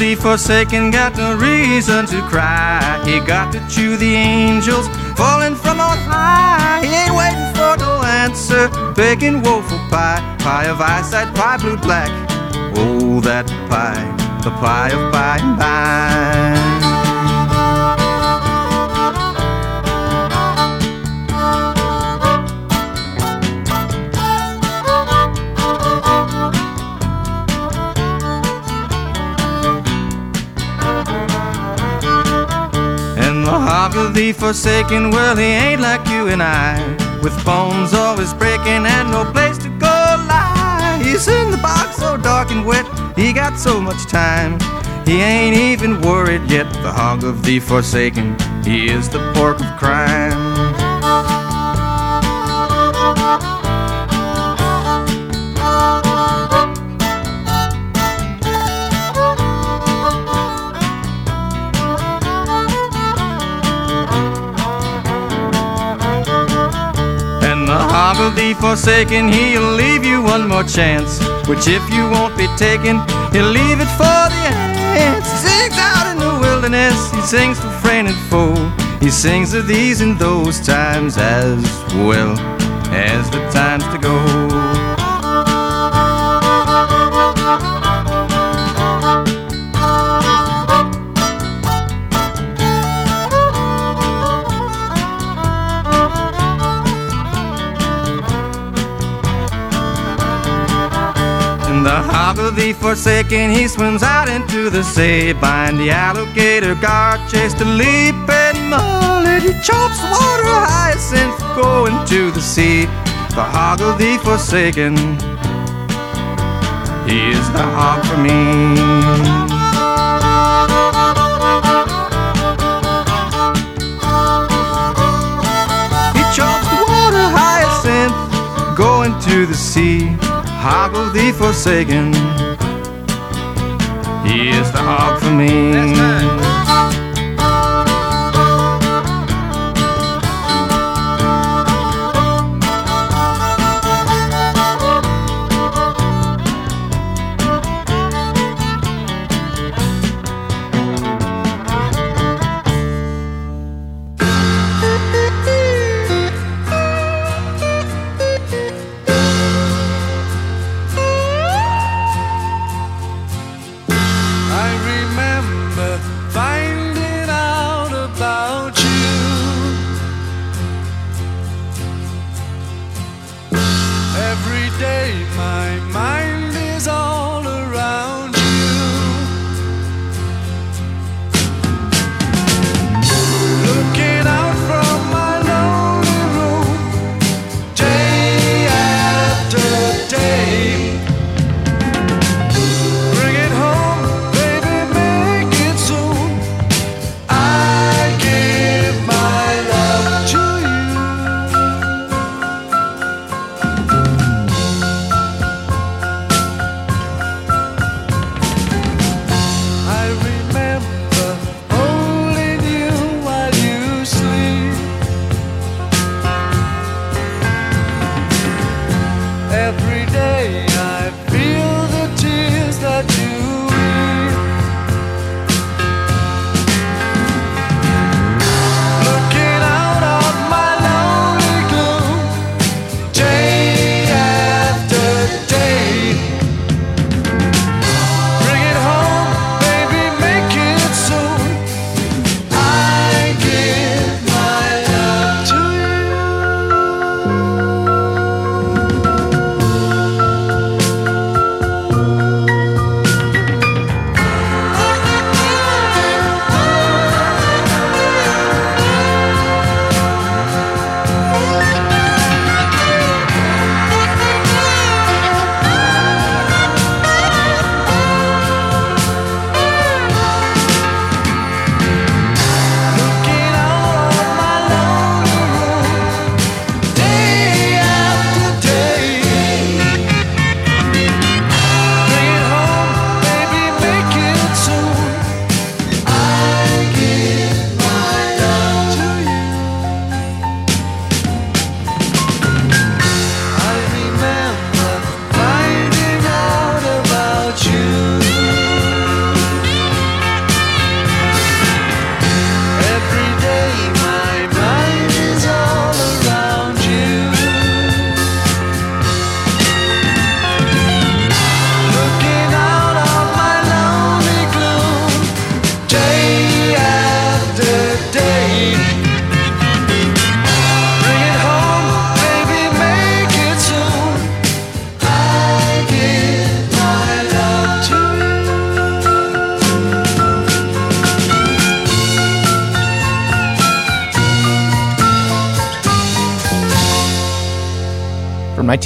the forsaken got no reason to cry. He got to chew the angels falling from on high. He ain't waiting for no answer, begging woeful pie, pie of eyesight, pie blue black. Oh, that pie, the pie of pie and by. Hog of the forsaken, well, he ain't like you and I, with bones always breaking and no place to go lie. He's in the box so dark and wet, he got so much time. He ain't even worried yet, the hog of the forsaken, he is the pork of forsaken, he'll leave you one more chance. Which if you won't be taken, he'll leave it for the ants. He sings out in the wilderness, he sings for friend and foe. He sings of these and those times as well as the times to go. Of the forsaken, he swims out into the sea. Bind the alligator guard, chase the leaping mullet. He chops water hyacinth, going to the sea. The hog of the forsaken, he is the hog for me. He chops the water hyacinth, going to the sea hog of the forsaken. He is the hog for me.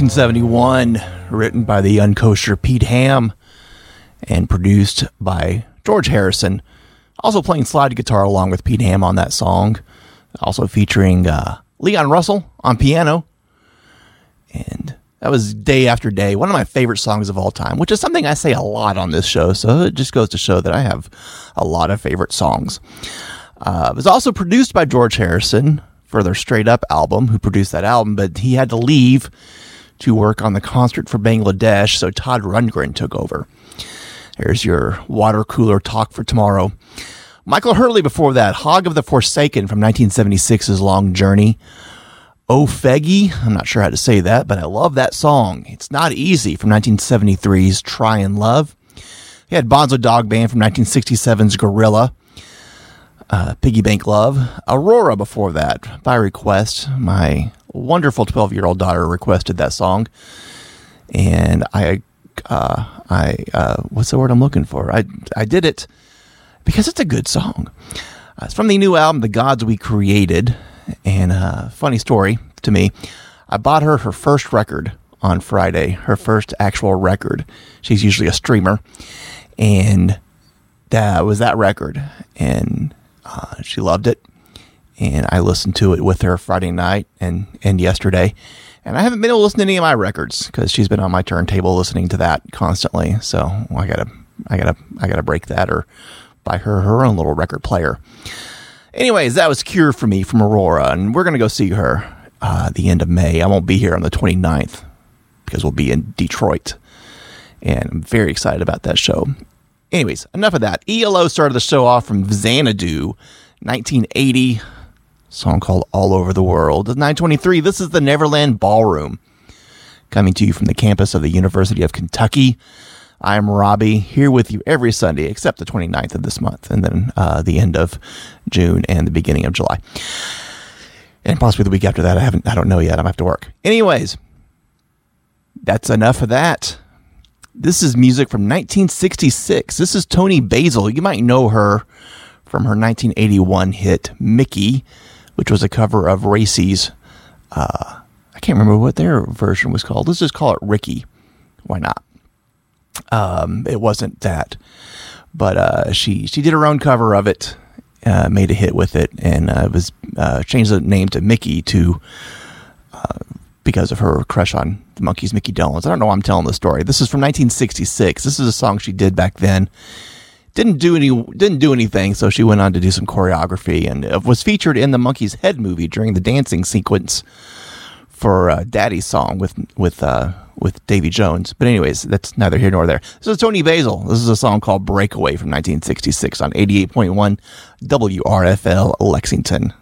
1971, written by the unkosher Pete Ham and produced by George Harrison. Also playing slide guitar along with Pete Ham on that song. Also featuring uh, Leon Russell on piano. And that was Day After Day, one of my favorite songs of all time, which is something I say a lot on this show. So it just goes to show that I have a lot of favorite songs. Uh, it was also produced by George Harrison for their Straight Up album, who produced that album, but he had to leave to work on the concert for Bangladesh, so Todd Rundgren took over. There's your water cooler talk for tomorrow. Michael Hurley before that, Hog of the Forsaken from 1976's Long Journey. Oh Feggy, I'm not sure how to say that, but I love that song. It's Not Easy from 1973's Try and Love. He had Bonzo Dog Band from 1967's Gorilla. Uh, Piggy Bank Love. Aurora before that, by request. My wonderful 12 year old daughter requested that song. And I, uh, I, uh, what's the word I'm looking for? I, I did it because it's a good song. Uh, it's from the new album, The Gods We Created. And uh, funny story to me, I bought her her first record on Friday, her first actual record. She's usually a streamer. And that was that record. And uh, she loved it. And I listened to it with her Friday night and, and yesterday. And I haven't been able to listen to any of my records because she's been on my turntable listening to that constantly. So I gotta, I gotta, I gotta break that or buy her her own little record player. Anyways, that was Cure for me from Aurora, and we're gonna go see her uh, the end of May. I won't be here on the 29th because we'll be in Detroit, and I'm very excited about that show. Anyways, enough of that. ELO started the show off from Xanadu, 1980, song called All Over the World. 923, this is the Neverland Ballroom, coming to you from the campus of the University of Kentucky. I'm Robbie, here with you every Sunday, except the 29th of this month, and then uh, the end of June and the beginning of July. And possibly the week after that. I haven't, I don't know yet. I'm have to work. Anyways, that's enough of that. This is music from 1966. This is Toni Basil. You might know her from her 1981 hit Mickey, which was a cover of Racey's. Uh, I can't remember what their version was called. Let's just call it Ricky. Why not? Um, it wasn't that, but uh, she she did her own cover of it, uh, made a hit with it, and uh, was uh, changed the name to Mickey to uh, because of her crush on the Monkees, Mickey Dolenz. I don't know why I'm telling the story. This is from 1966. This is a song she did back then. Didn't do any didn't do anything, so she went on to do some choreography and was featured in the Monkees' Head movie during the dancing sequence for uh, Daddy's song with with uh, with Davy Jones. But anyways, that's neither here nor there. This is Toni Basil. This is a song called Breakaway from 1966 on 88.1 WRFL Lexington.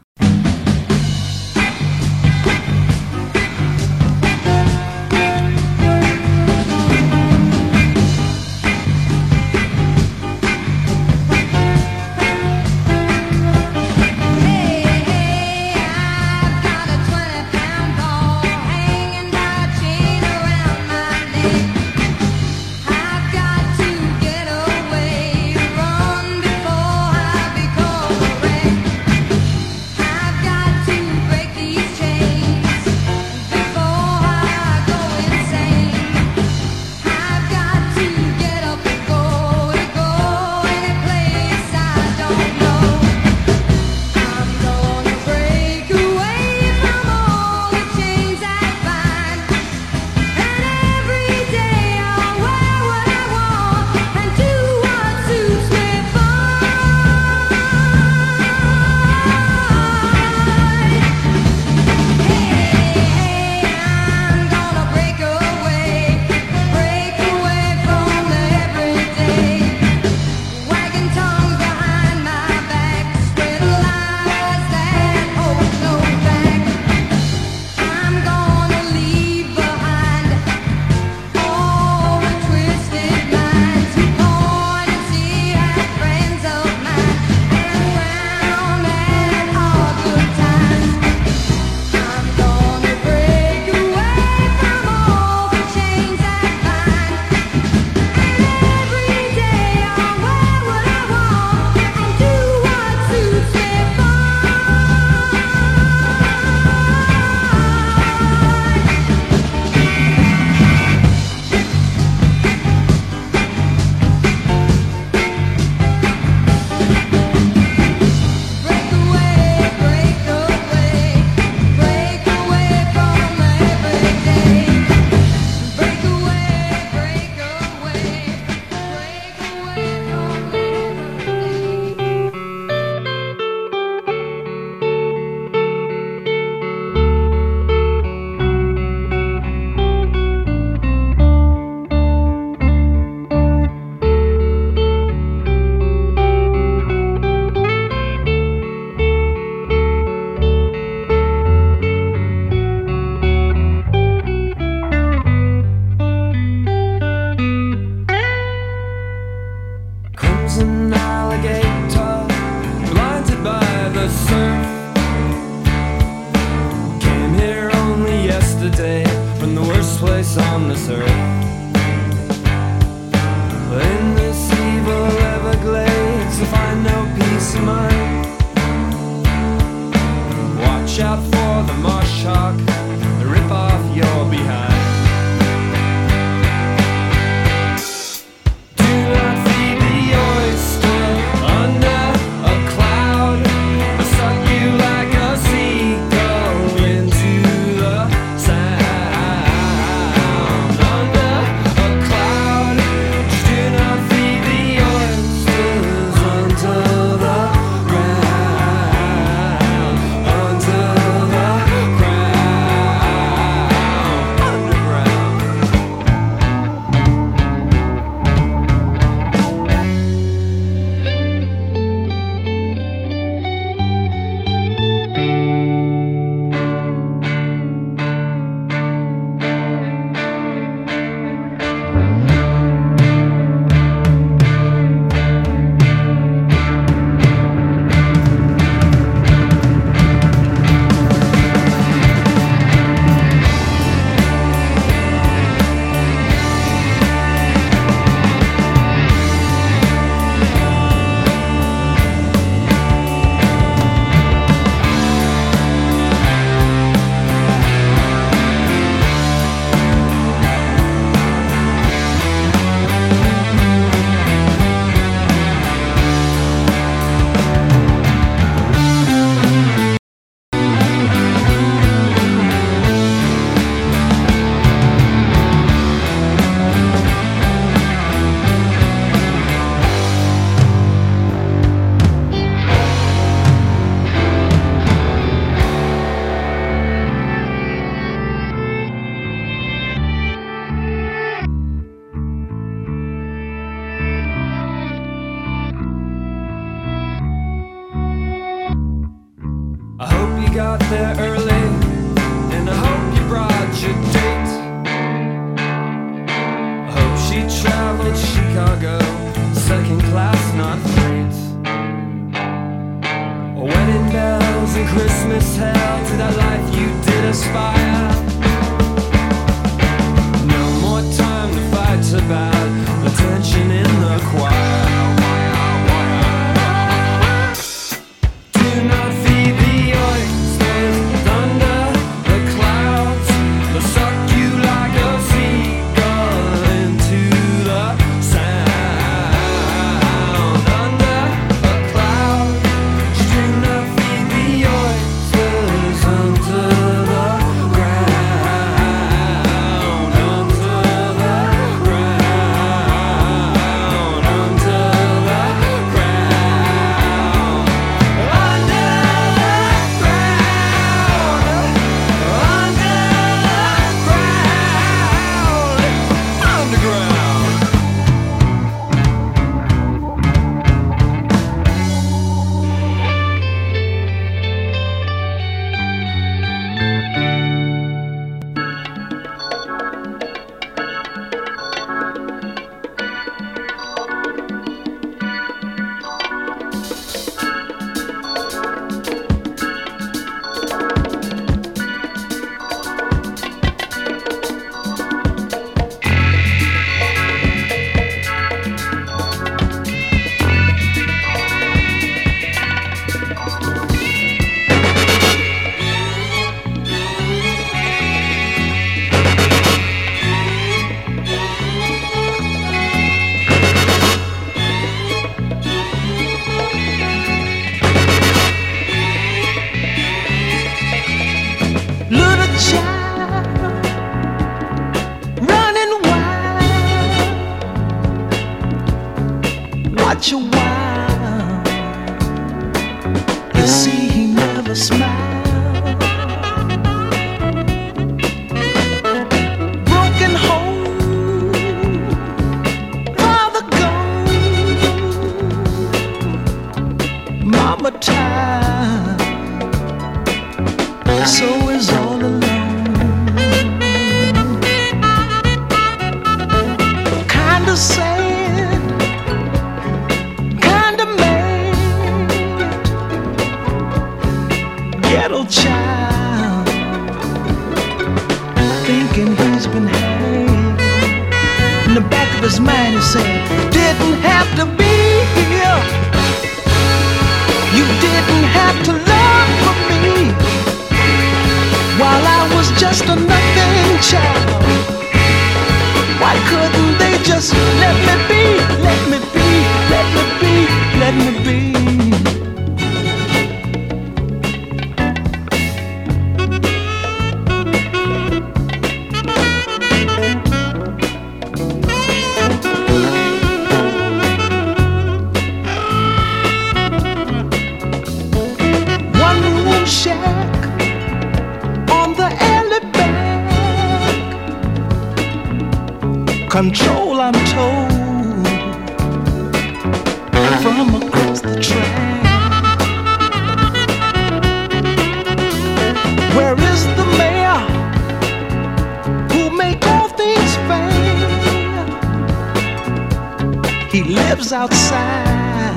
lives outside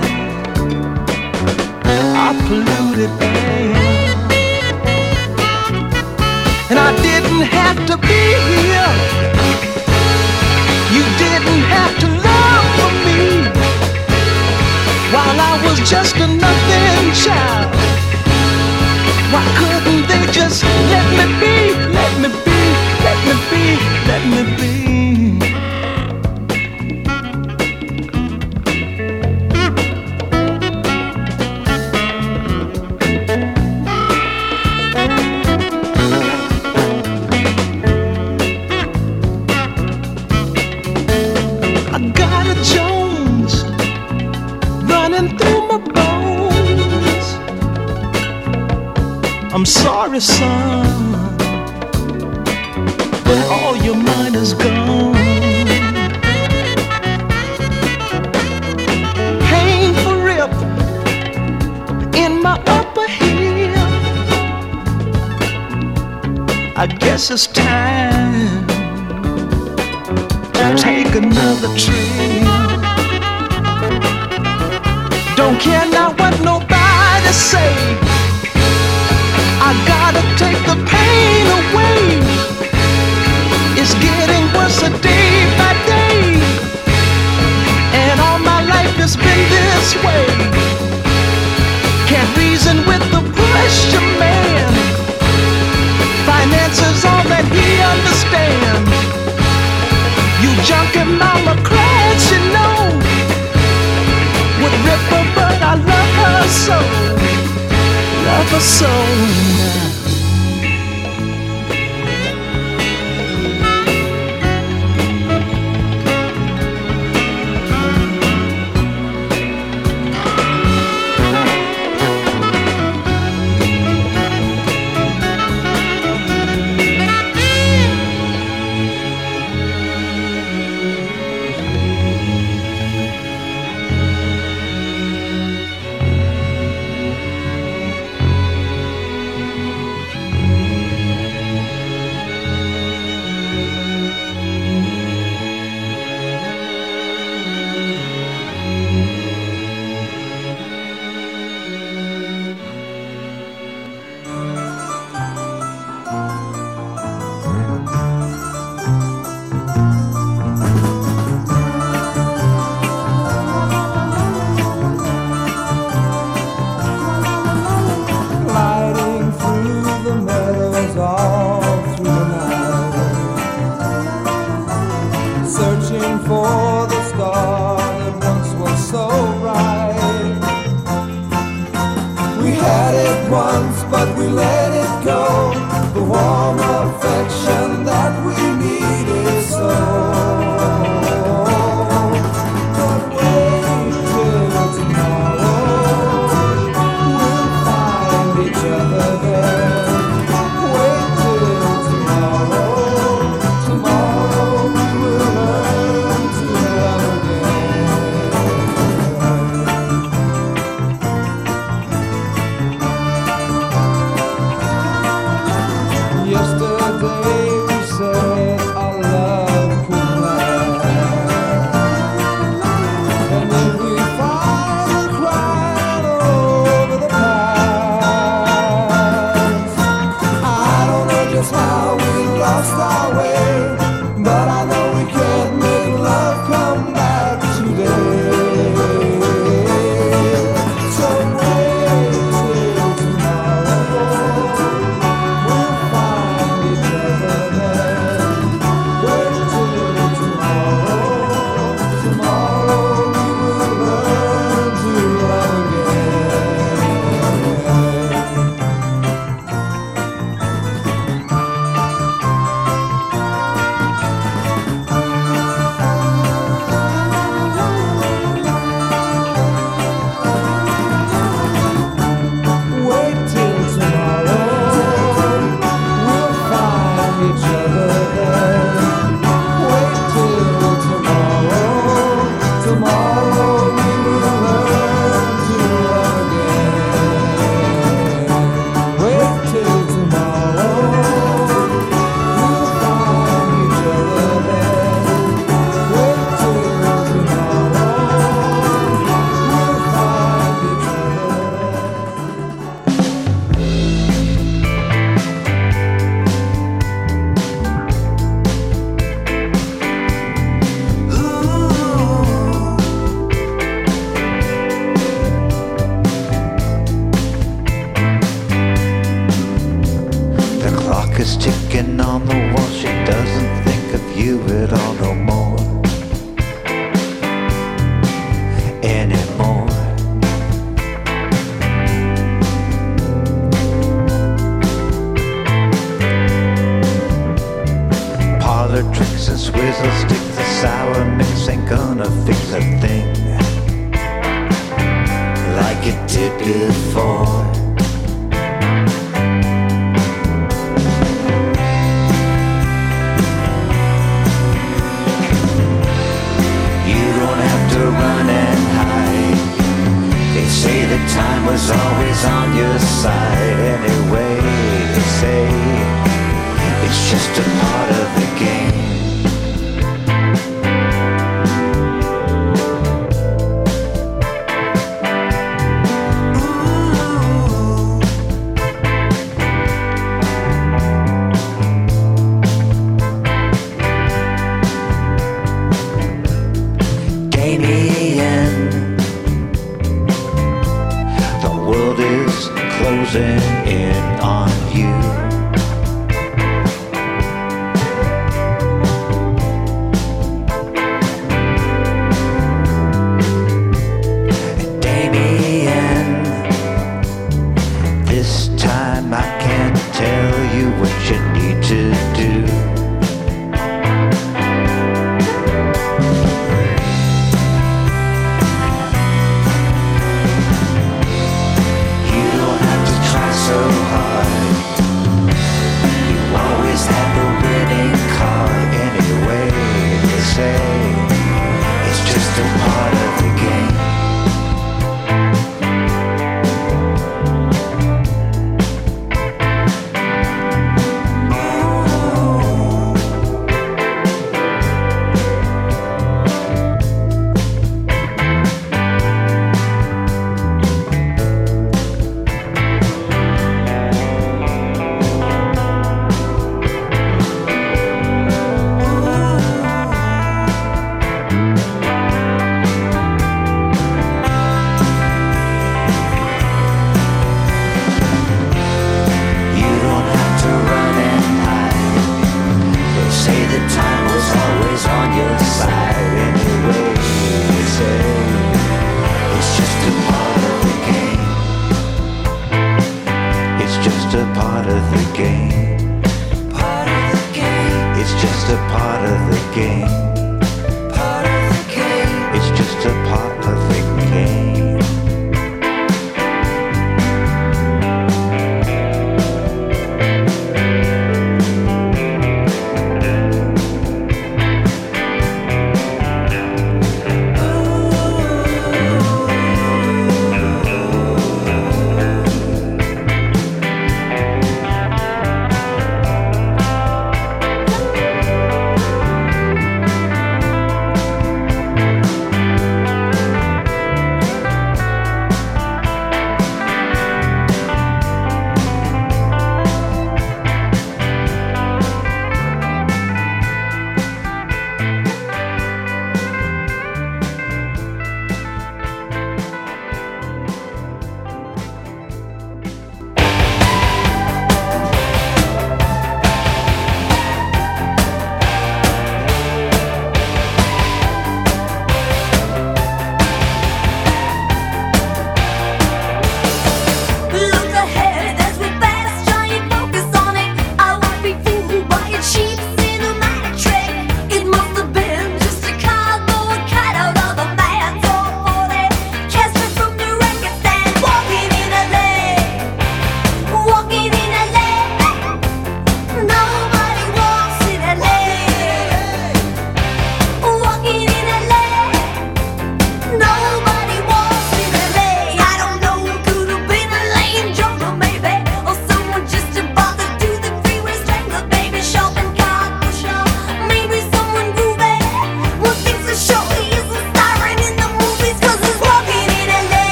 our polluted air. And I didn't have to be here. You didn't have to love for me while I was just a nothing child. Why couldn't they just let me be? Let me be. you at all no more.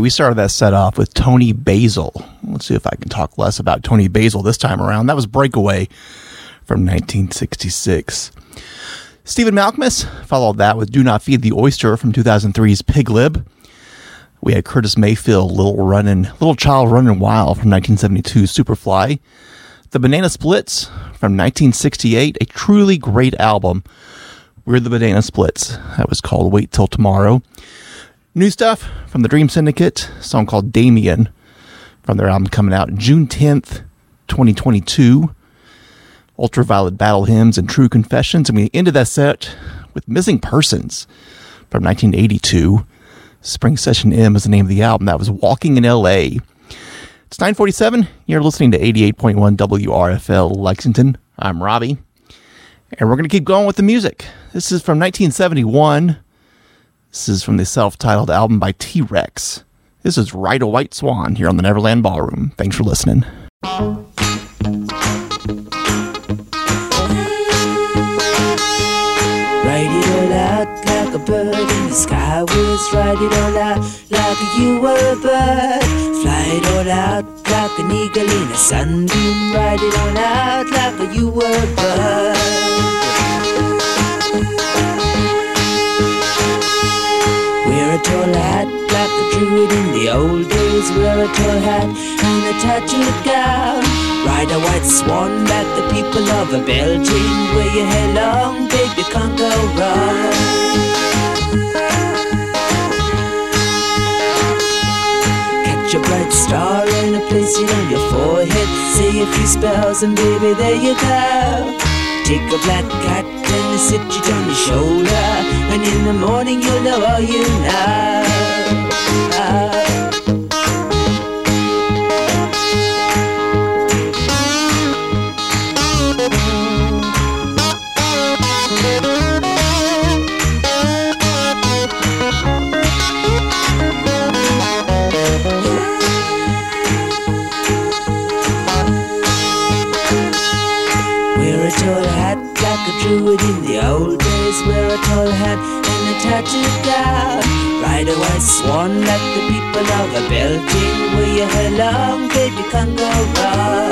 We started that set off with Toni Basil. Let's see if I can talk less about Toni Basil this time around. That was Breakaway from 1966. Stephen Malkmus followed that with Do Not Feed the Oyster from 2003's Pig Lib. We had Curtis Mayfield, Little Runnin', Little Child Runnin' Wild from 1972 Superfly. The Banana Splits from 1968, a truly great album. We're the Banana Splits. That was called Wait Till Tomorrow. New stuff from the Dream Syndicate, song called Damian from their album coming out June 10th, 2022. Ultraviolet Battle Hymns and True Confessions. And we ended that set with Missing Persons from 1982. Spring Session M is the name of the album. That was Walking in LA. It's 947. You're listening to 88.1 WRFL Lexington. I'm Robbie. And we're going to keep going with the music. This is from 1971. This is from the self titled album by T Rex. This is Ride a White Swan here on the Neverland Ballroom. Thanks for listening. Write it all out like a bird in the sky Write it all out like you were a bird Fly it all out like an eagle in a sunbeam Write it all out like you were a bird Wear a tall hat like the druid in the old days Wear a tall hat and a tattooed gown. Ride a white swan like the people of a Beltane Wear your hair long, babe, you can't go wrong. Catch a bright star and a place it on your forehead Say a few spells and baby, there you go. Take a black cat and sit it on your shoulder. And in the morning you'll know all you know a in the old days. Wear a tall hat and a tattooed gown. Ride a white swan like the people of a Beltane. Wear your hair long, baby, you can't go wrong.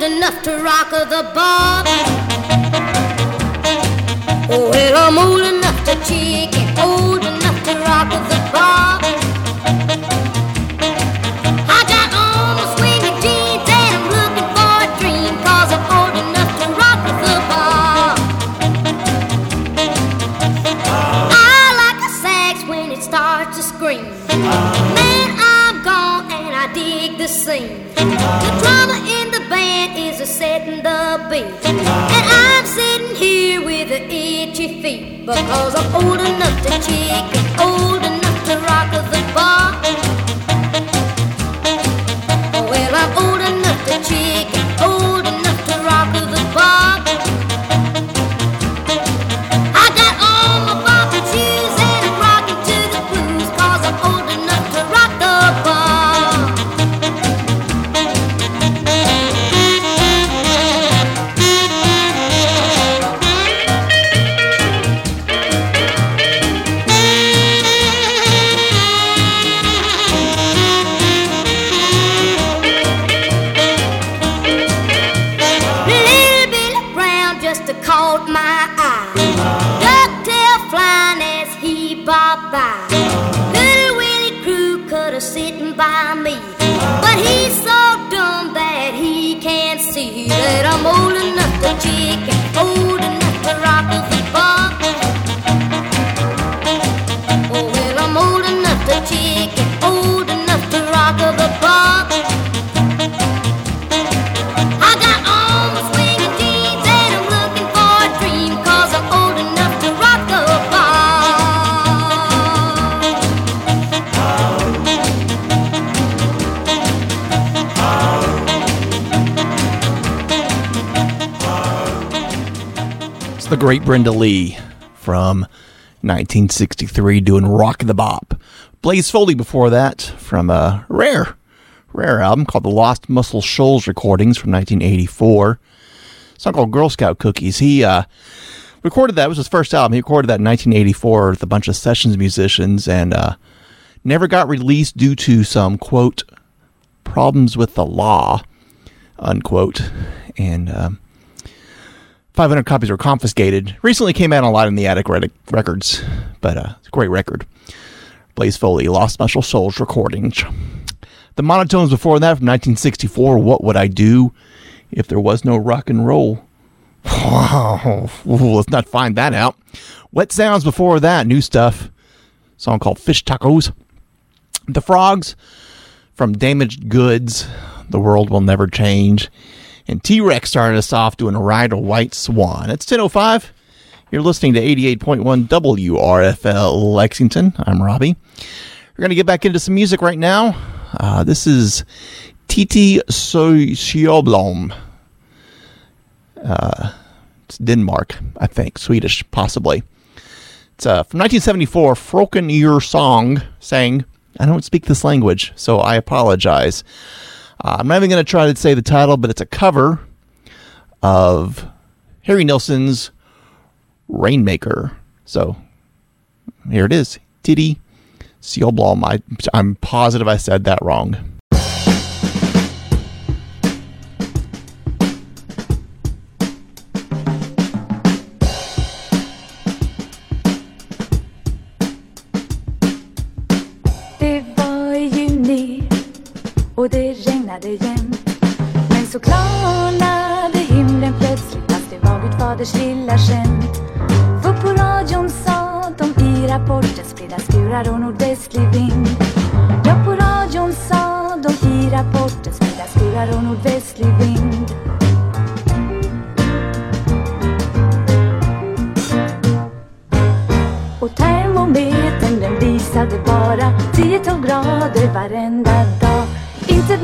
Old enough to rock the bob. Oh, well, I'm old enough to chicken, old enough to rock the bob. Because I'm old enough to chick and old enough Great Brenda Lee from 1963 doing Rock the Bop. Blaze Foley before that from a rare, rare album called the Lost Muscle Shoals Recordings from 1984. song called Girl Scout Cookies. He uh, recorded that. It was his first album. He recorded that in 1984 with a bunch of sessions musicians and uh, never got released due to some, quote, problems with the law, unquote. And um, 500 copies were confiscated. Recently came out a lot in the Attic Rec- Records, but uh, it's a great record. Blaze Foley, Lost Muscle Shoals recordings. The monotones before that from 1964, What Would I Do If There Was No Rock and Roll? Wow, let's not find that out. Wet Sounds before that, new stuff. Song called Fish Tacos. The Frogs from Damaged Goods, The World Will Never Change. And T Rex started us off doing a Ride a White Swan. It's 10.05. You're listening to 88.1 WRFL Lexington. I'm Robbie. We're going to get back into some music right now. Uh, this is Titti Sjöblom. Uh, it's Denmark, I think. Swedish, possibly. It's uh, from 1974, Froken Your Song, sang, I don't speak this language, so I apologize. Uh, I'm not even going to try to say the title, but it's a cover of Harry Nilsson's Rainmaker. So here it is. Titti Sjöblom. I, I'm positive I said that wrong. Så klarnade himlen plötsligt fast det var Gud faders lilla skämt. För på radion sa de i rapporten spridda skurar och nordvästlig vind. Ja, på radion sa de i rapporten spridda skurar och nordvästlig vind. Och termometern den visade bara 10-12 grader varenda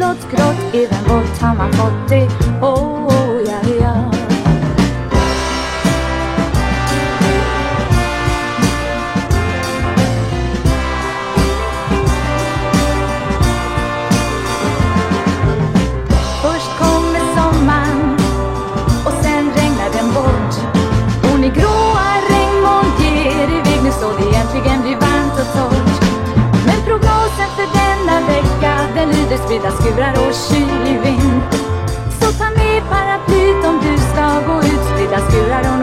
Grått, grått, även vått har man fått det, i år. spridda skurar och kylig vind. Så ta med paraplyt om du ska gå ut, spridda skurar och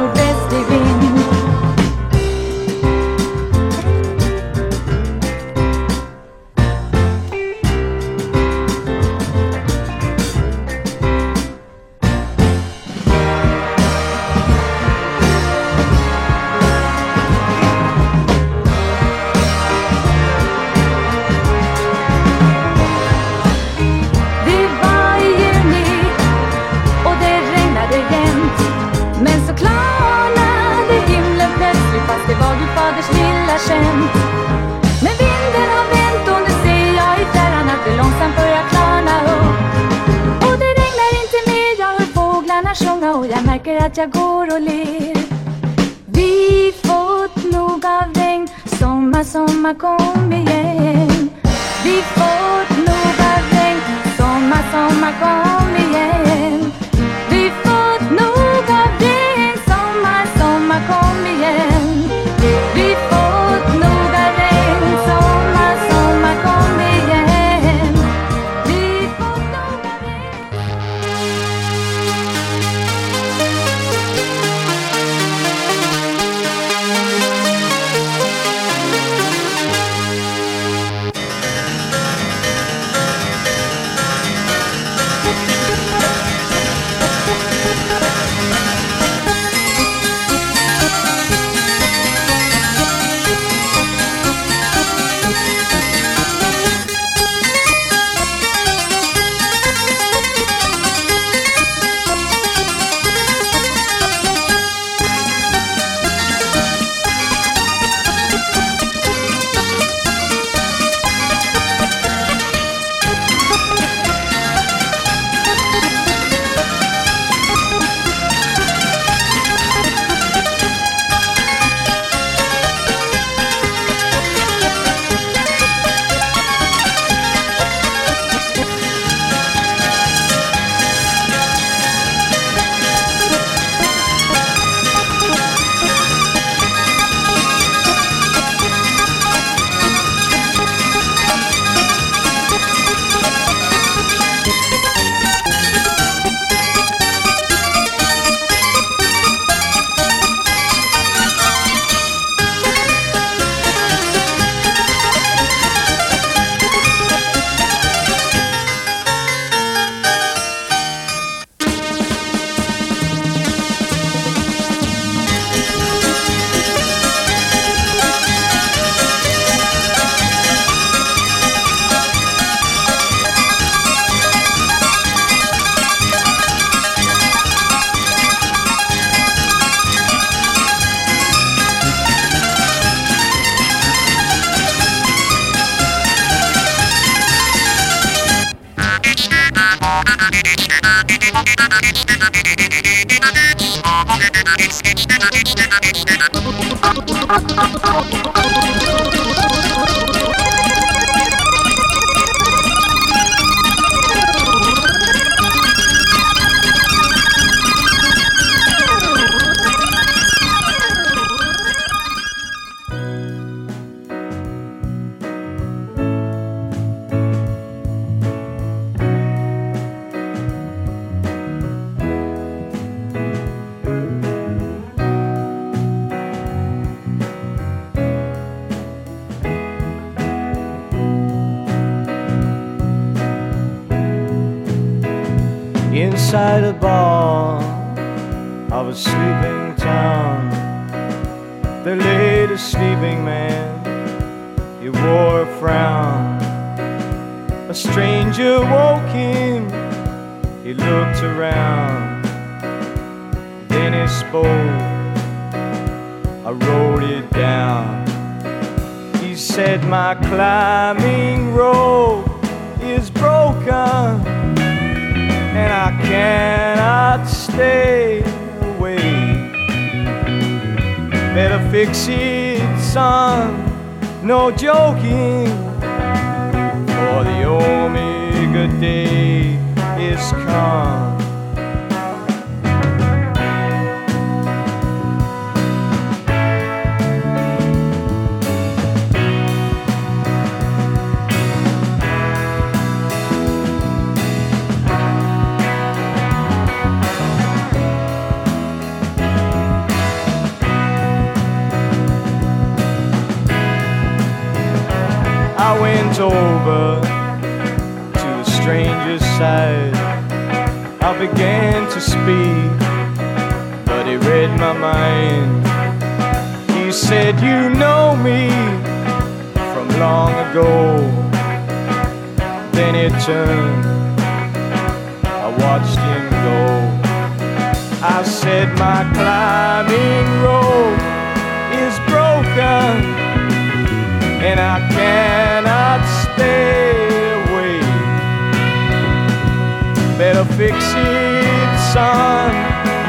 Better fix it, son,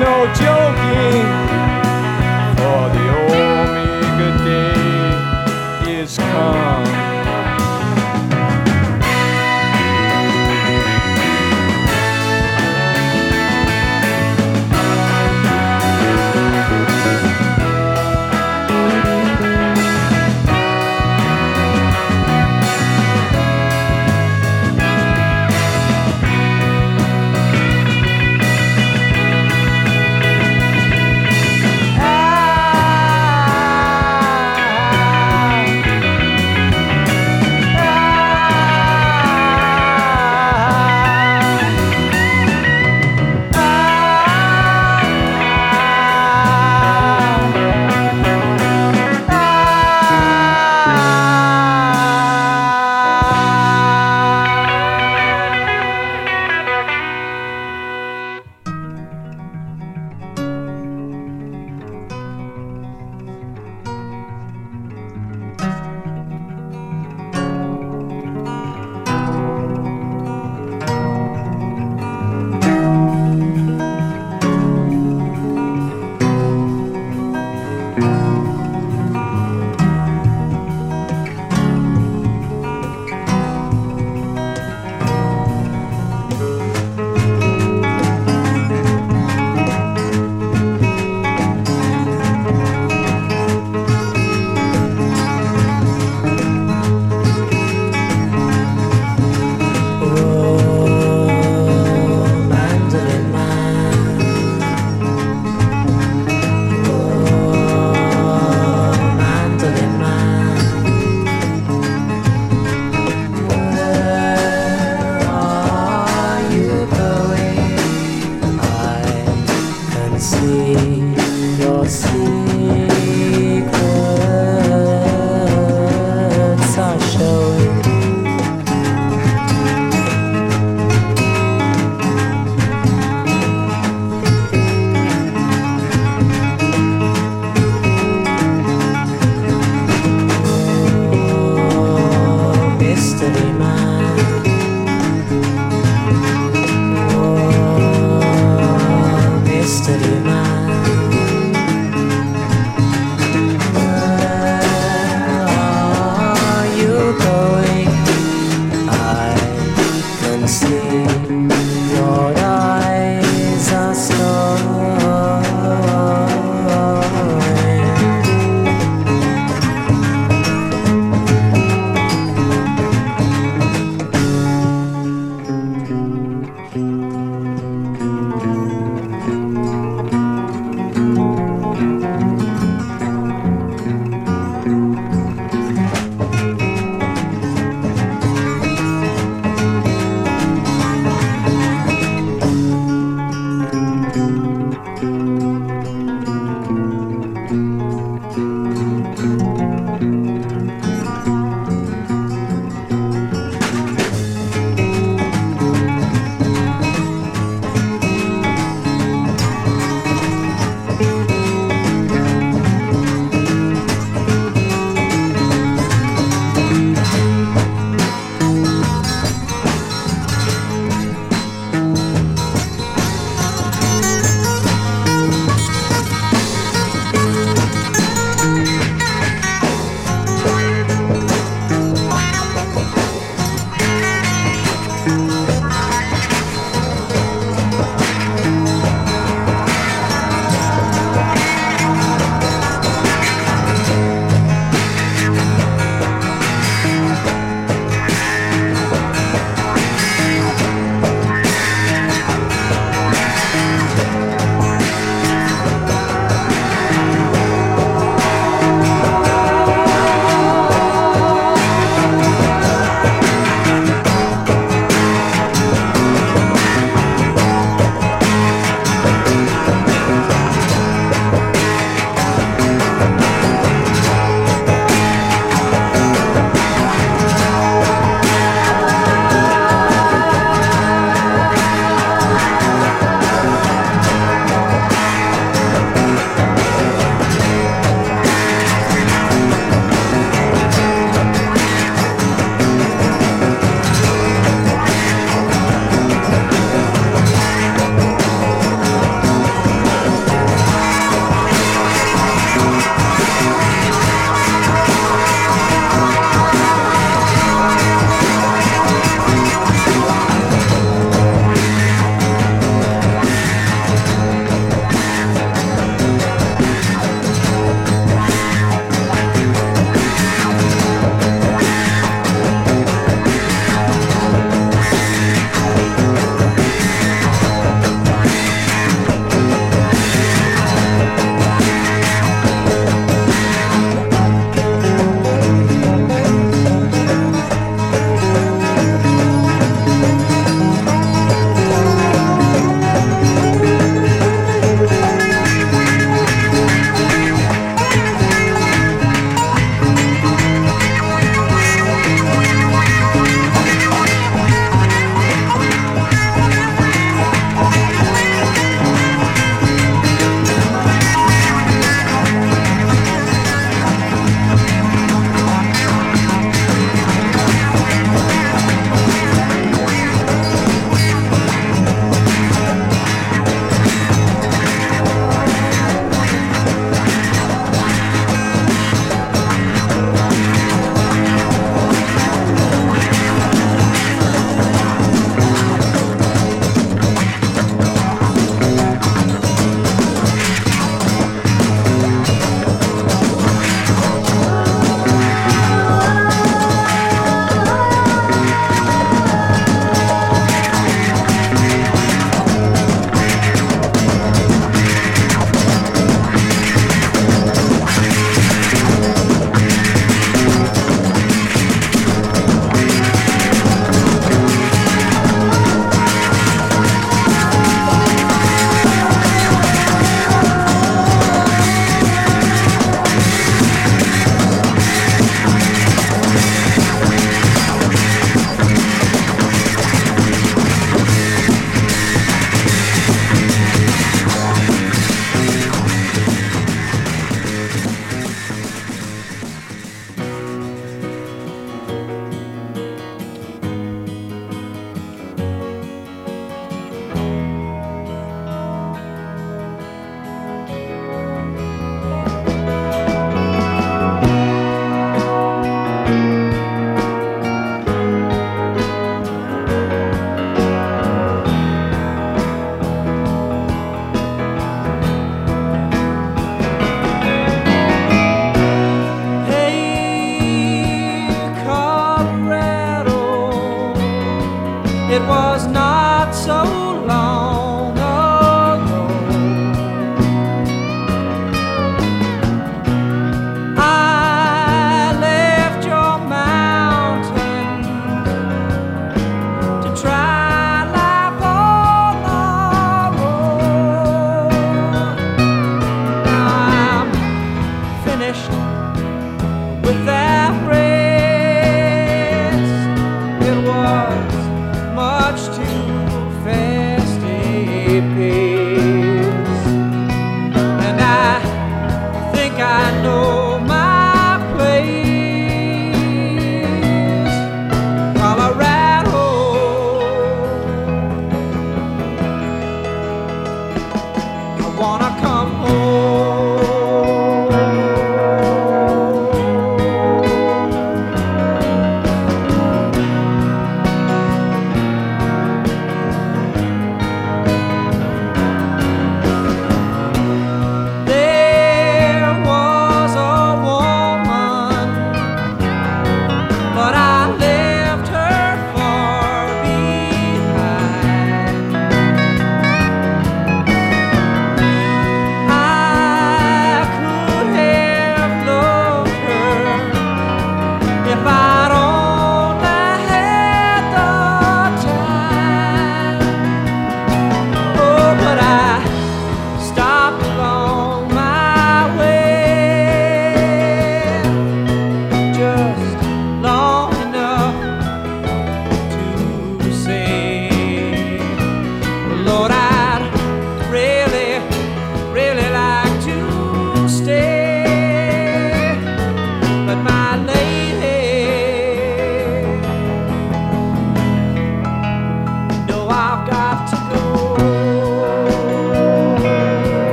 no joking, for the Omega day is come.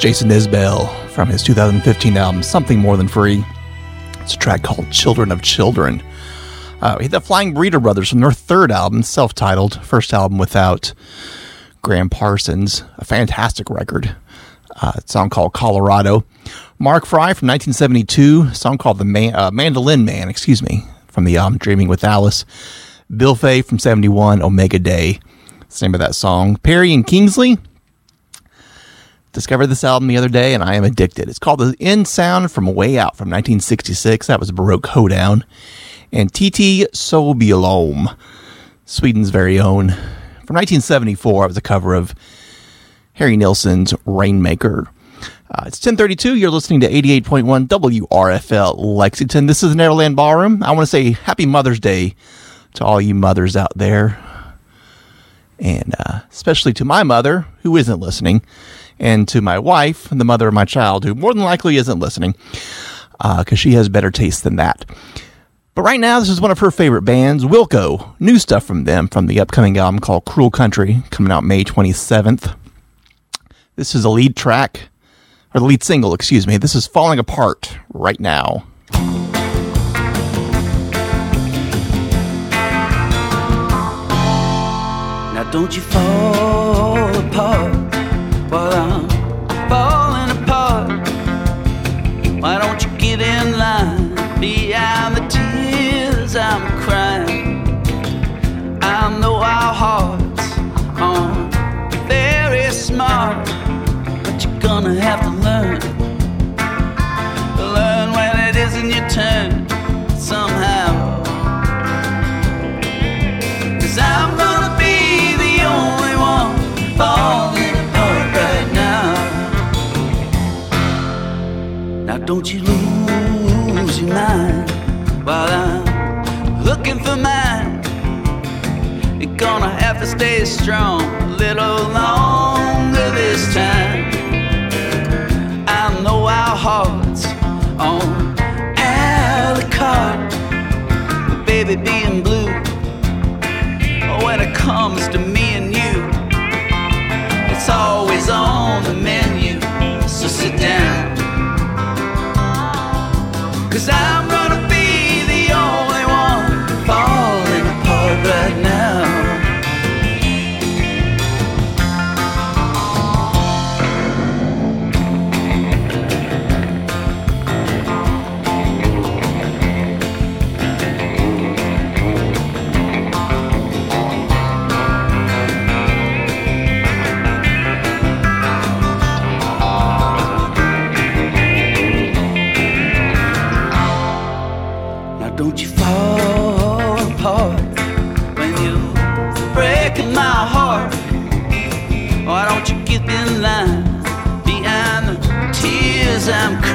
Jason Isbell from his 2015 album Something More Than Free. It's a track called Children of Children. Uh, the Flying Burrito Brothers from their third album, self titled, first album without Gram Parsons, a fantastic record. Uh, song called Colorado. Mark Fry from 1972, a song called The Man- uh, Mandolin Man, excuse me, from the album Dreaming with Alice. Bill Fay from 71, Omega Day. It's the name of that song. Perrey and Kingsley, discovered this album the other day and I am addicted. It's called The In Sound from Way Out from 1966. That was Baroque Hoedown. And Titti Sjöblom. Sweden's very own. From 1974, it was a cover of Harry Nilsson's Rainmaker. Uh, it's 1032. You're listening to 88.1 WRFL Lexington. This is the Neverland Ballroom. I want to say happy Mother's Day to all you mothers out there. And uh, especially to my mother, who isn't listening, and to my wife, the mother of my child, who more than likely isn't listening, because uh, she has better taste than that. But right now, this is one of her favorite bands, Wilco. New stuff from them from the upcoming album called Cruel Country, coming out May 27th. This is a lead track, or the lead single, excuse me. This is Falling Apart right now. Now don't you fall apart don't you lose your mind while I'm looking for mine. You're gonna have to stay strong a little longer this time. I know our hearts I'm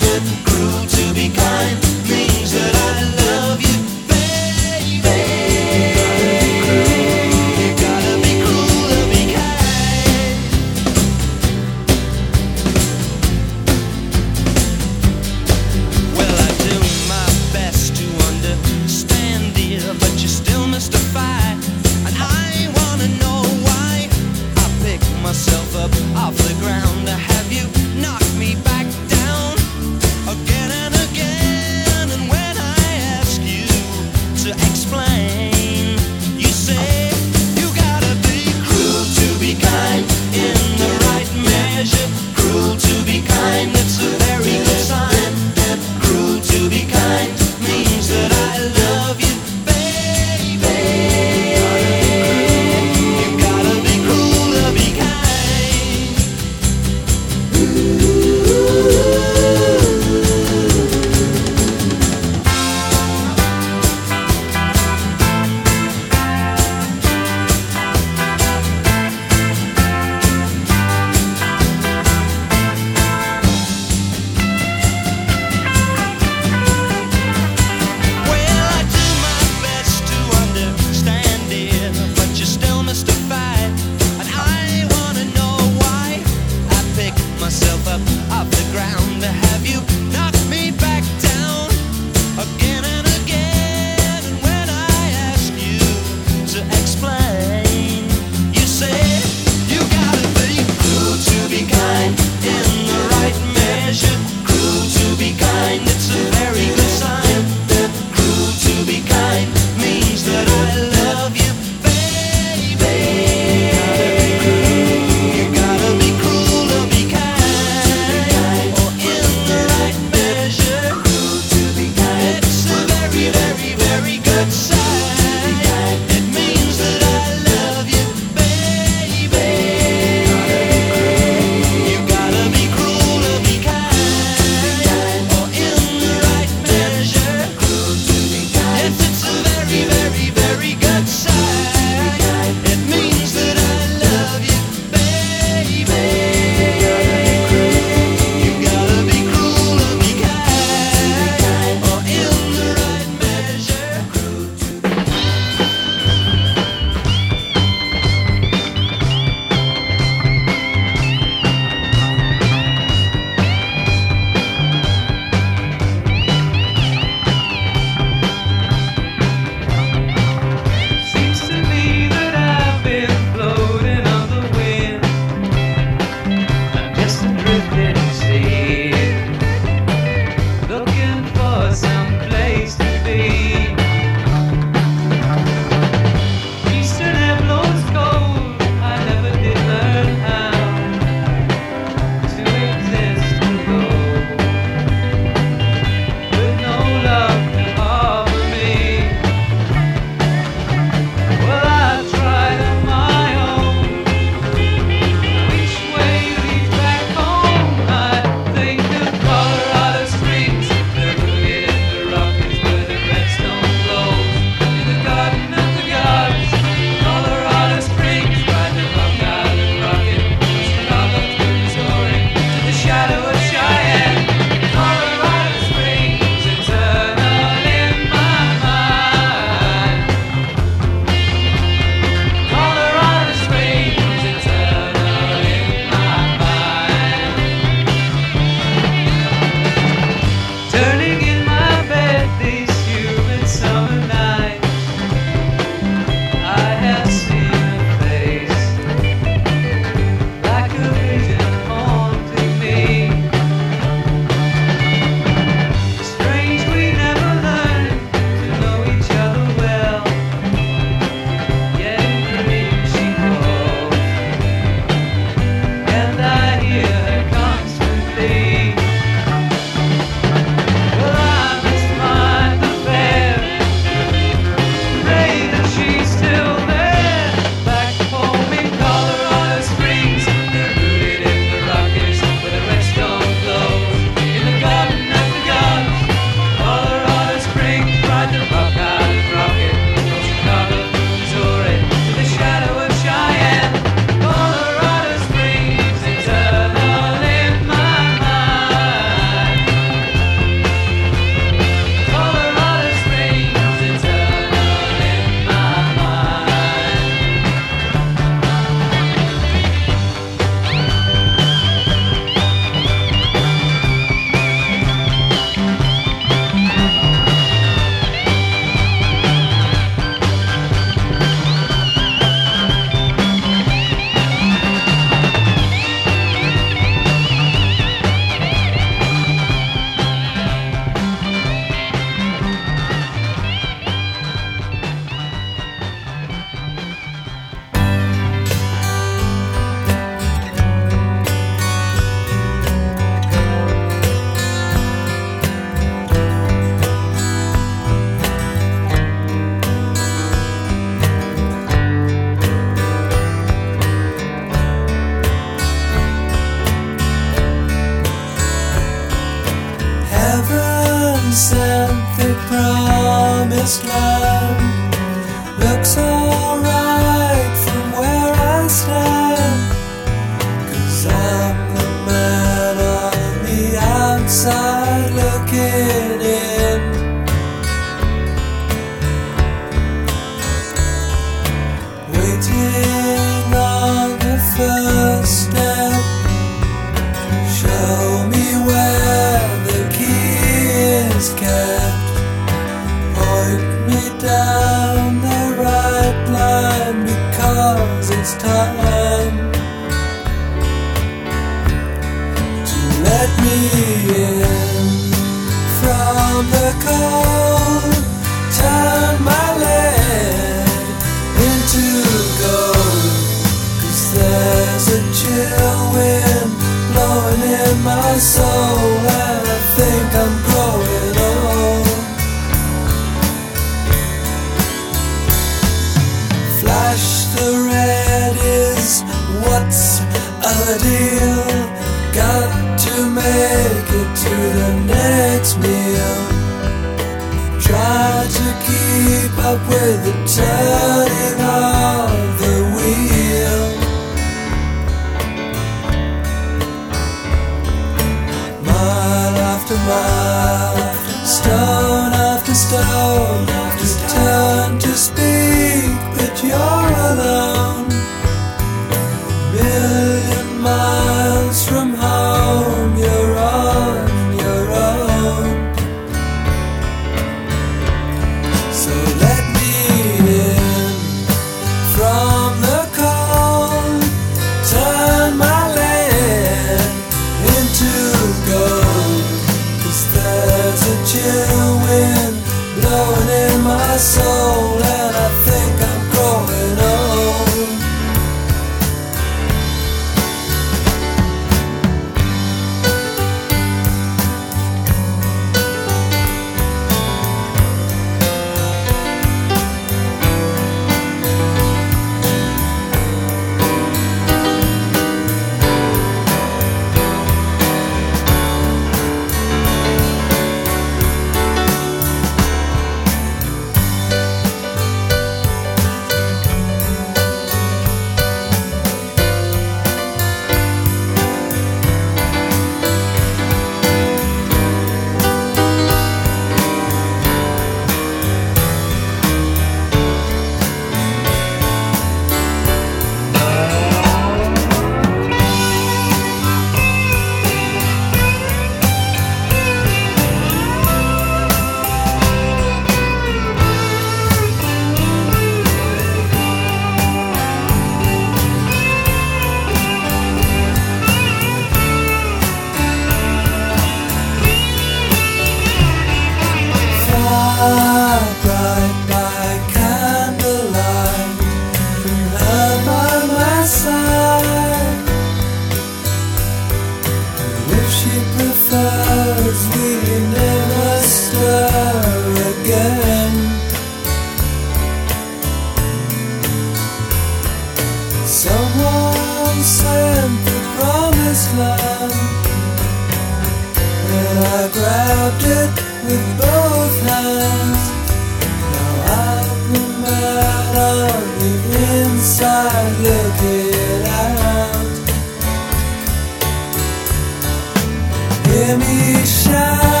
me shine.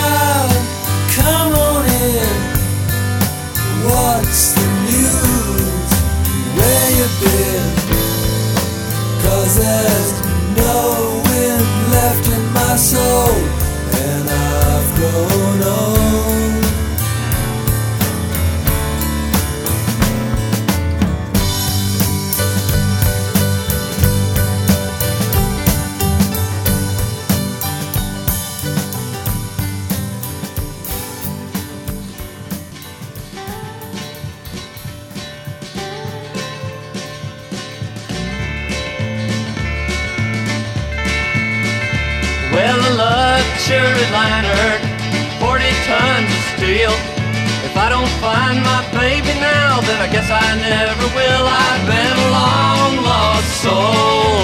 If I don't find my baby now, then I guess I never will. I've been a long lost soul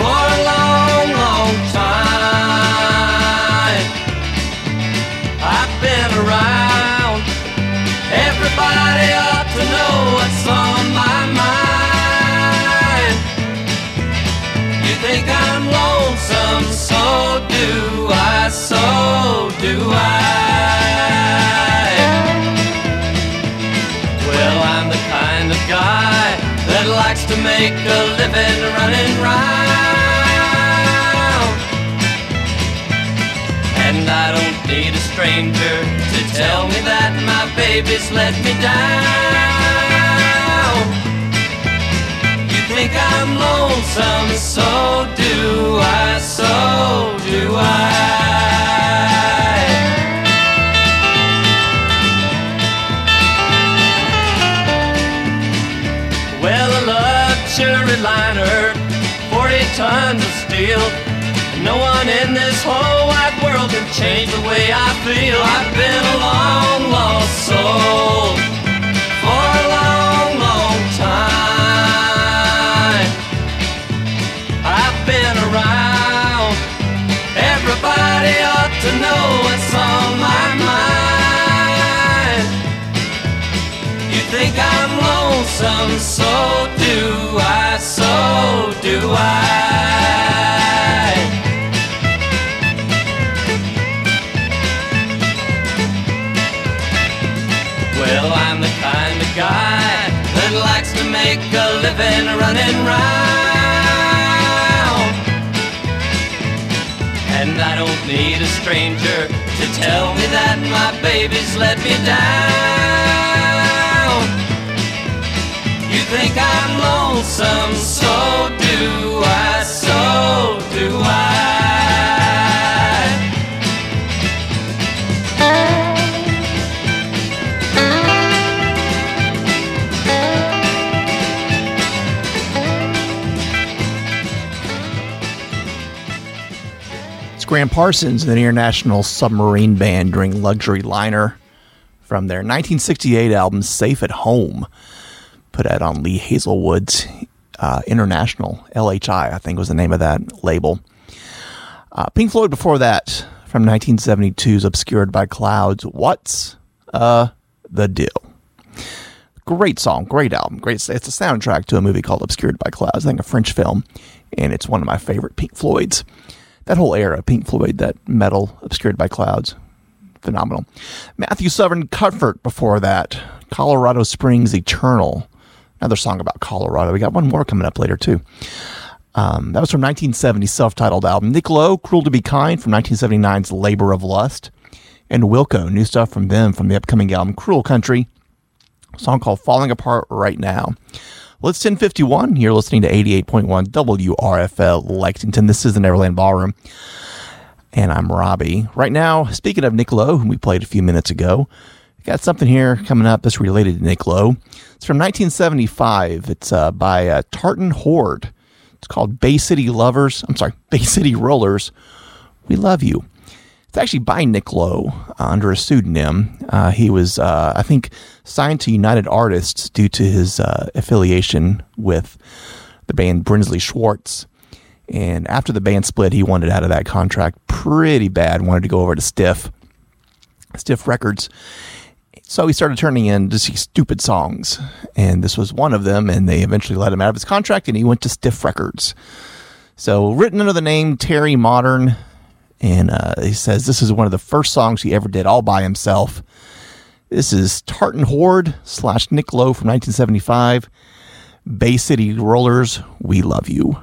for a long, long time. I've been around everybody up to know what's on my mind. You think I'm lonesome, so do I, so do I. make a living running round. And I don't need a stranger to tell me that my baby's let me down. You think I'm lonesome, so do I, so do I. steel. No one in this whole wide world can change the way I feel. I've been a long lost soul for a long, long time. I've been around. Everybody ought to know what's on my mind. You think I'm lonesome, so do I, so do I. make a living running round. And I don't need a stranger to tell me that my baby's let me down. You think I'm lonesome, so do I, so do I. Gram Parsons and the International Submarine Band during Luxury Liner from their 1968 album Safe at Home, put out on Lee Hazlewood's uh, International, LHI, I think was the name of that label. Uh, Pink Floyd before that from 1972's Obscured by Clouds. What's uh, the deal? Great song, great album, great. It's a soundtrack to a movie called Obscured by Clouds, I think a French film, and it's one of my favorite Pink Floyds. That whole era, Pink Floyd, that Meddle Obscured by Clouds, phenomenal. Matthew Southern Comfort before that, Colorado Springs Eternal, another song about Colorado. We got one more coming up later too. Um, that was from 1970's self-titled album. Nick Lowe, Cruel to Be Kind from 1979's Labor of Lust, and Wilco, new stuff from them from the upcoming album Cruel Country, song called Falling Apart Right Now. Well, it's 1051. You're listening to 88.1 WRFL Lexington. This is the Neverland Ballroom. And I'm Robbie. Right now, speaking of Nick Lowe, whom we played a few minutes ago, got something here coming up that's related to Nick Lowe. It's from 1975. It's uh, by uh, Tartan Horde. It's called Bay City Lovers. I'm sorry, Bay City Rollers. We love you. It's actually by Nick Lowe uh, under a pseudonym. Uh, he was, uh, I think, signed to United Artists due to his uh, affiliation with the band Brinsley Schwarz. And after the band split, he wanted out of that contract pretty bad. Wanted to go over to Stiff, Stiff Records. So he started turning in just these stupid songs, and this was one of them. And they eventually let him out of his contract, and he went to Stiff Records. So written under the name Terry Modern, and uh, he says this is one of the first songs he ever did all by himself. This is Tartan Horde slash Nick Lowe from 1975. Bay City Rollers, we love you.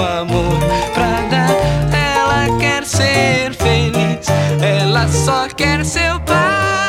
amor pra dar. Ela quer ser feliz, ela só quer seu pai.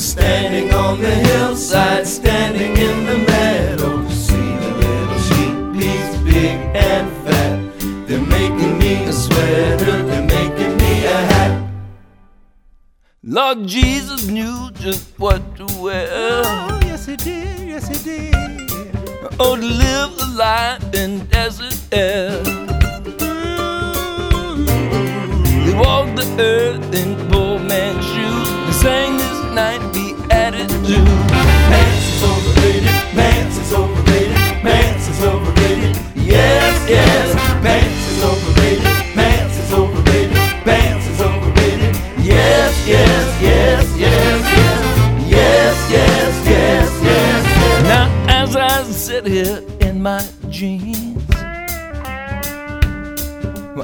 Standing on the hillside, standing in the meadow. See the little sheep, he's big and fat. They're making me a sweater, they're making me a hat. Lord Jesus knew just what to wear. Oh, yes, he did, yes, he did. Oh, to live the life in desert air. Mm. He walked the earth in poor man's shoes and sang night be added to. Mance is overrated, Pants is overrated, Pants is overrated. Yes, yes, Pants is overrated, Pants is overrated, Pants is overrated. Yes, yes, yes, yes, yes, yes, yes, yes, yes. Now as I sit here in my jeans.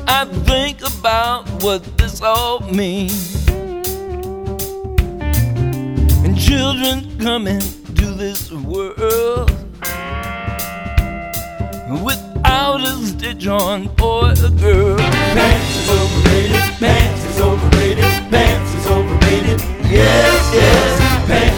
I think about what this all means children come into this world without a stitch on boy or girl. Pants is overrated, pants is overrated, pants is overrated. Yes, yes, pants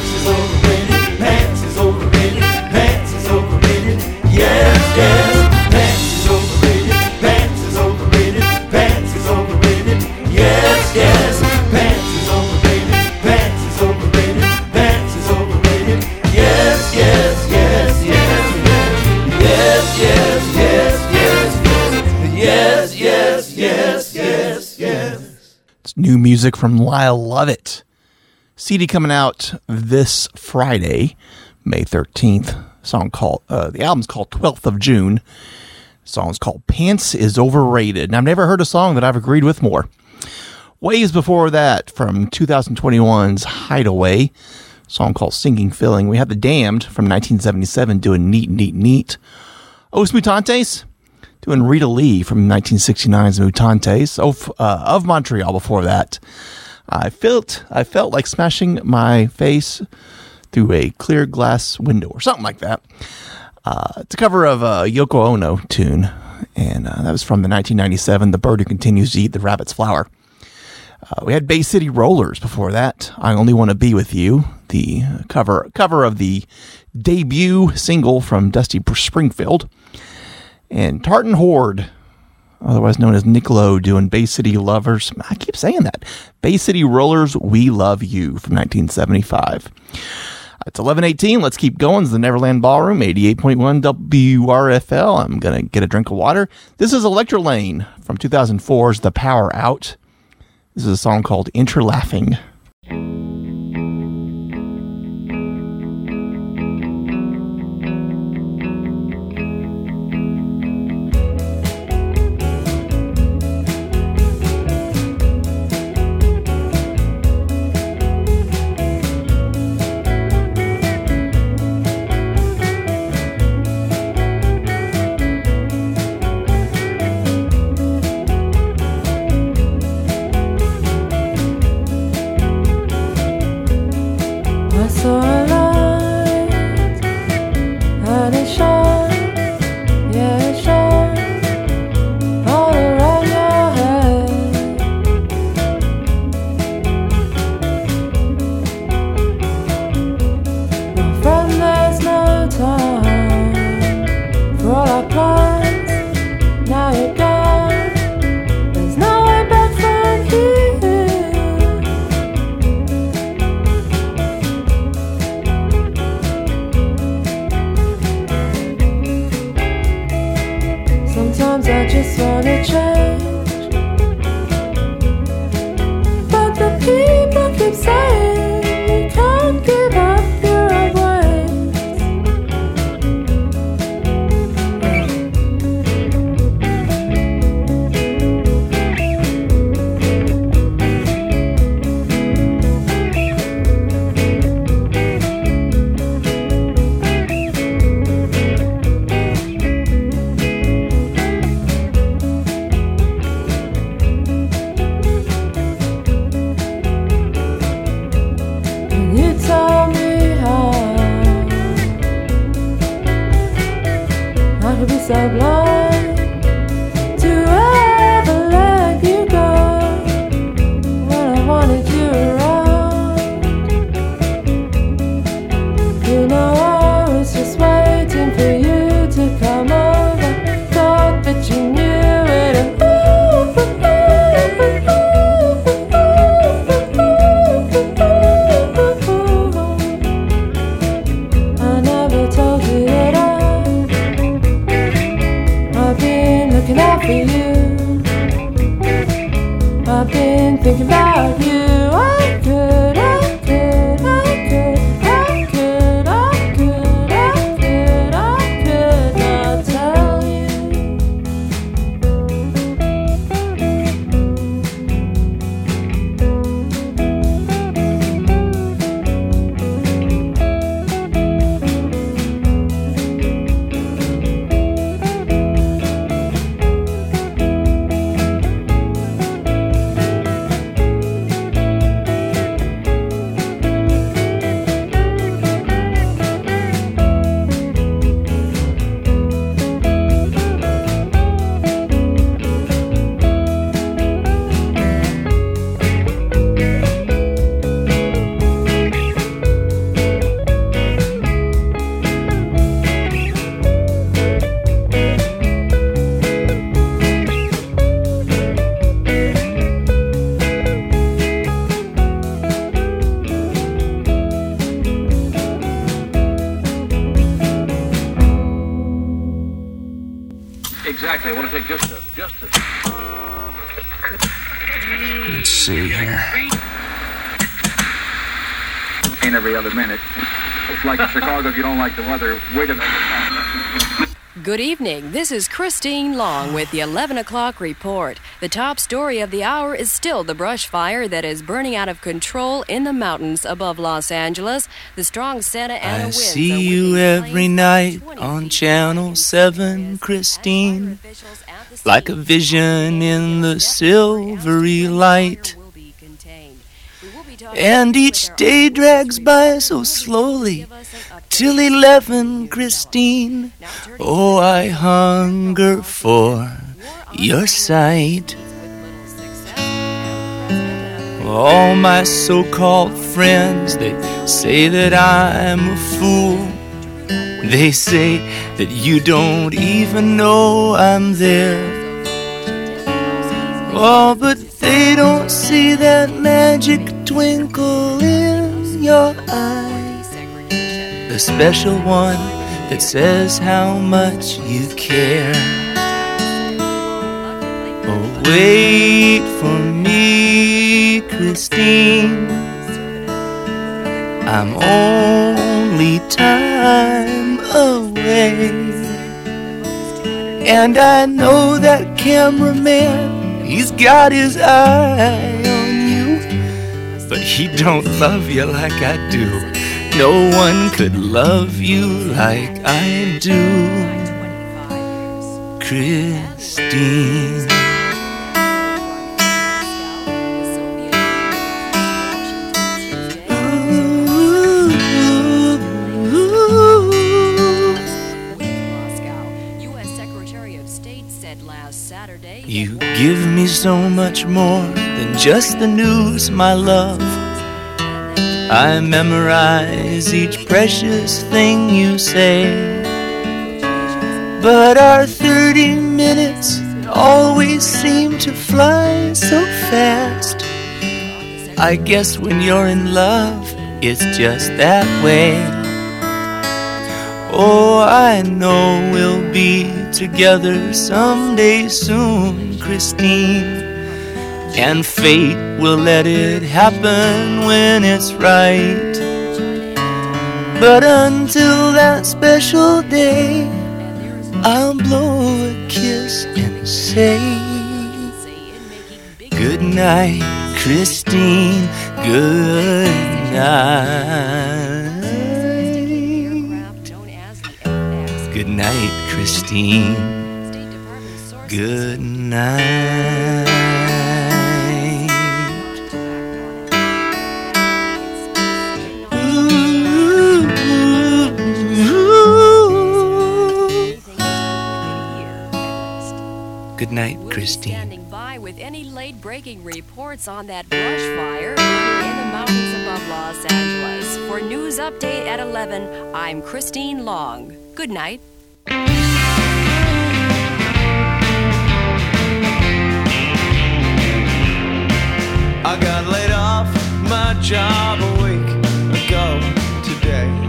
new music from Lyle Lovett. CD coming out this Friday, May 13th. Song called uh, the album's called 12th of June. song's called Pants is Overrated. And I've never heard a song that I've agreed with more. Ways before that from 2021's Hideaway, song called Sinking Filling. We had The Damned from 1977 doing Neat, Neat, Neat. Os Mutantes doing Rita Lee from 1969's Mutantes. Of, uh, of Montreal before that. I felt I felt like smashing my face through a clear glass window or something like that. Uh, it's a cover of a Yoko Ono tune, and uh, that was from the 1997 "The Bird Who Continues to Eat the Rabbit's Flower." Uh, we had Bay City Rollers before that. I only want to be with you. The cover cover of the debut single from Dusty Springfield, and Tartan Horde, otherwise known as Nick Lowe, doing Bay City Lovers. I keep saying that. Bay City Rollers, We Love You from 1975. It's 1118. Let's keep going. It's the Neverland Ballroom, 88.1 WRFL. I'm going to get a drink of water. This is Electrelane from 2004's The Power Out. This is a song called Enter Laughing. Wait a minute. Good evening. This is Christine Long with the 11 o'clock report. The top story of the hour is still the brush fire that is burning out of control in the mountains above Los Angeles. The strong Santa Ana I winds see you every night on Channel 7, Christine, like a vision in the silvery light. And each day drags by so slowly till 11, Christine. Oh, I hunger for your sight. All my so called friends, they say that I'm a fool. They say that you don't even know I'm there. Oh, but they don't see that magic twinkle in your eye. The special one that says how much you care. Oh, wait for me, Christine. I'm only time away. And I know that cameraman, he's got his eye on you. But he don't love you like I do. No one could love you like I do. Christine. You give me so much more than just the news, my love. I memorize each precious thing you say. But our 30 minutes always seem to fly so fast. I guess when you're in love, it's just that way. Oh, I know we'll be together someday soon, Christine. And fate will let it happen when it's right. But until that special day, I'll blow a kiss and say, Good night, Christine. Good night. Good night, Christine. Good night. Good night, Christine. Standing by with any late breaking reports on that brush fire in the mountains above Los Angeles. For news update at 11, I'm Christine Long. Good night. I got laid off my job a week ago today.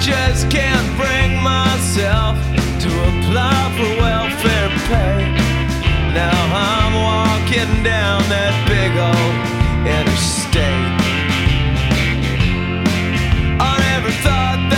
Just can't bring myself to apply for welfare pay. Now I'm walking down that big old interstate. I never thought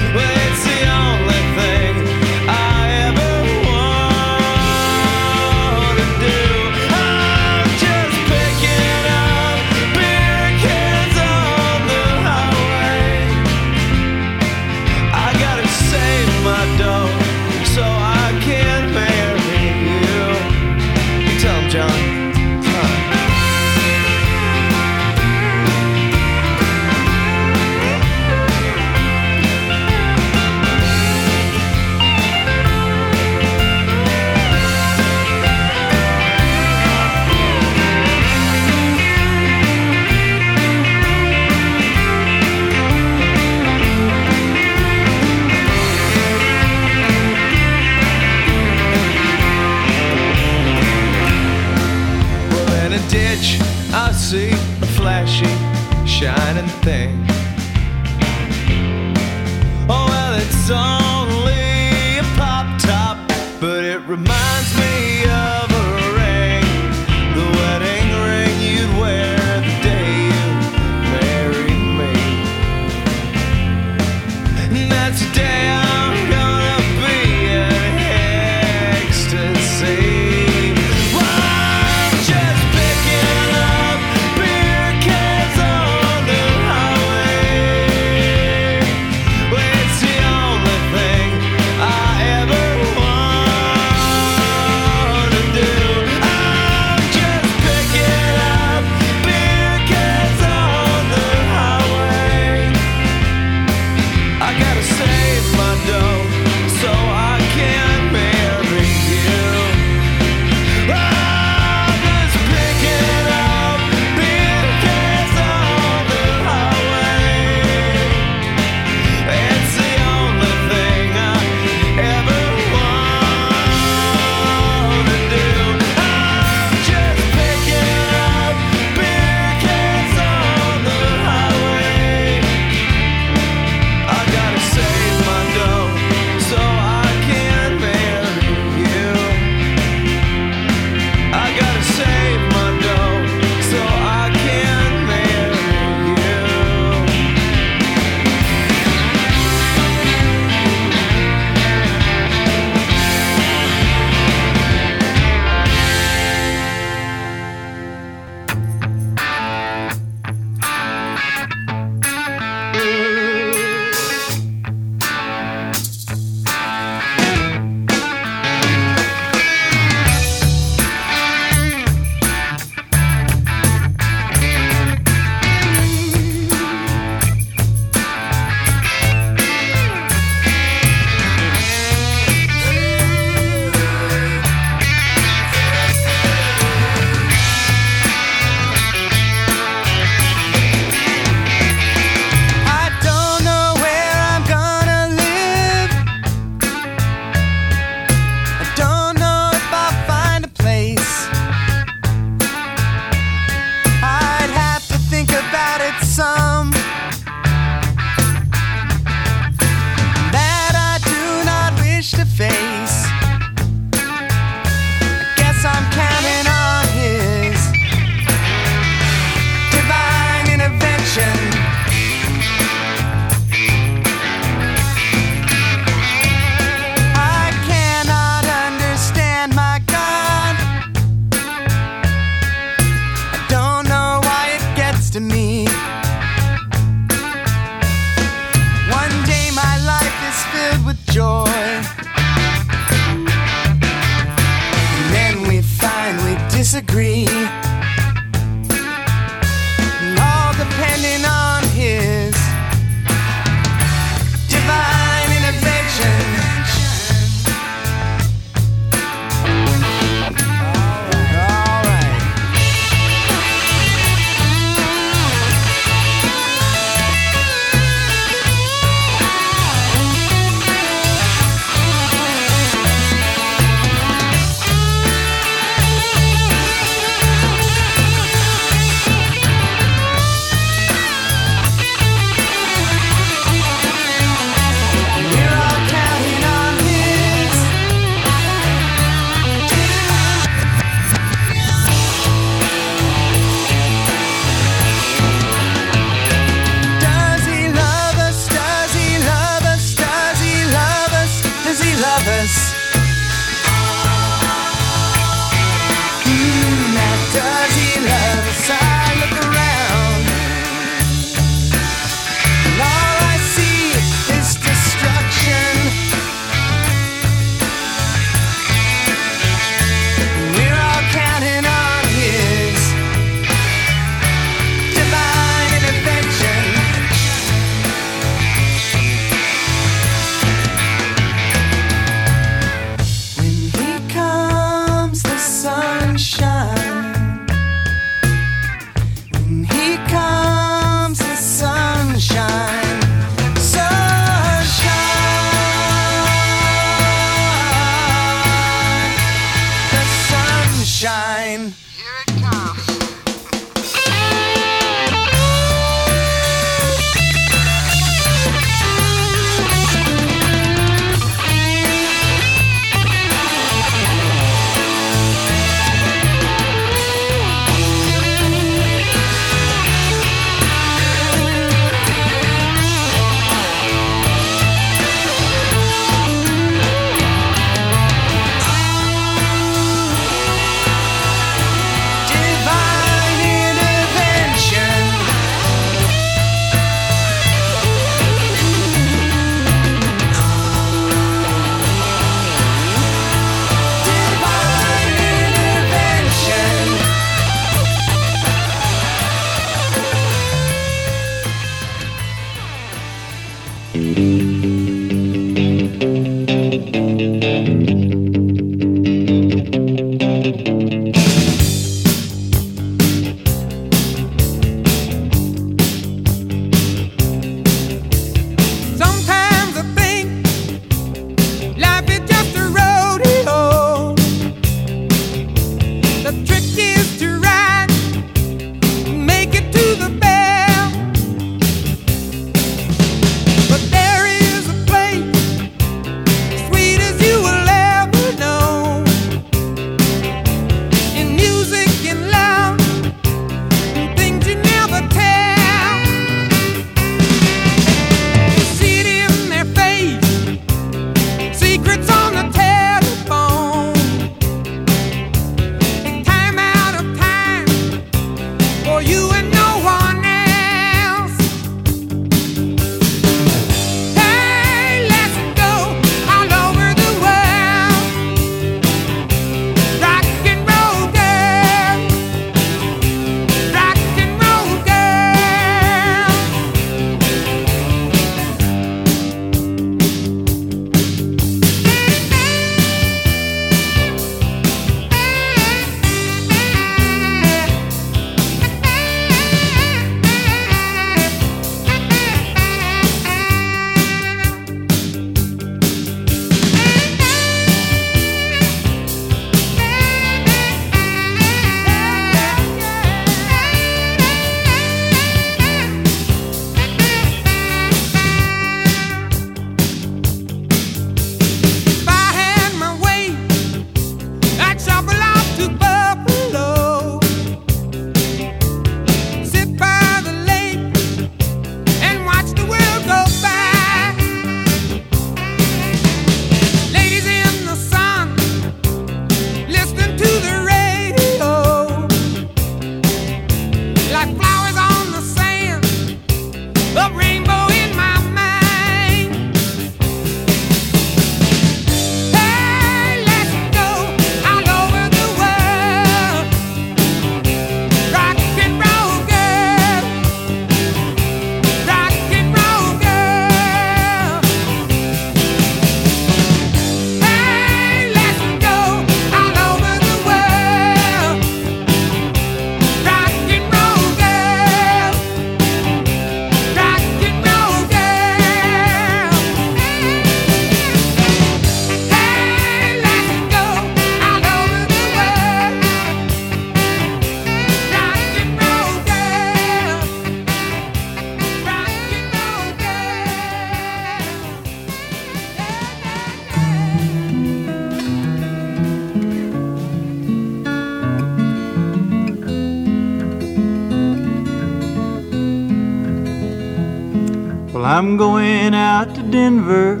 I'm going out to Denver.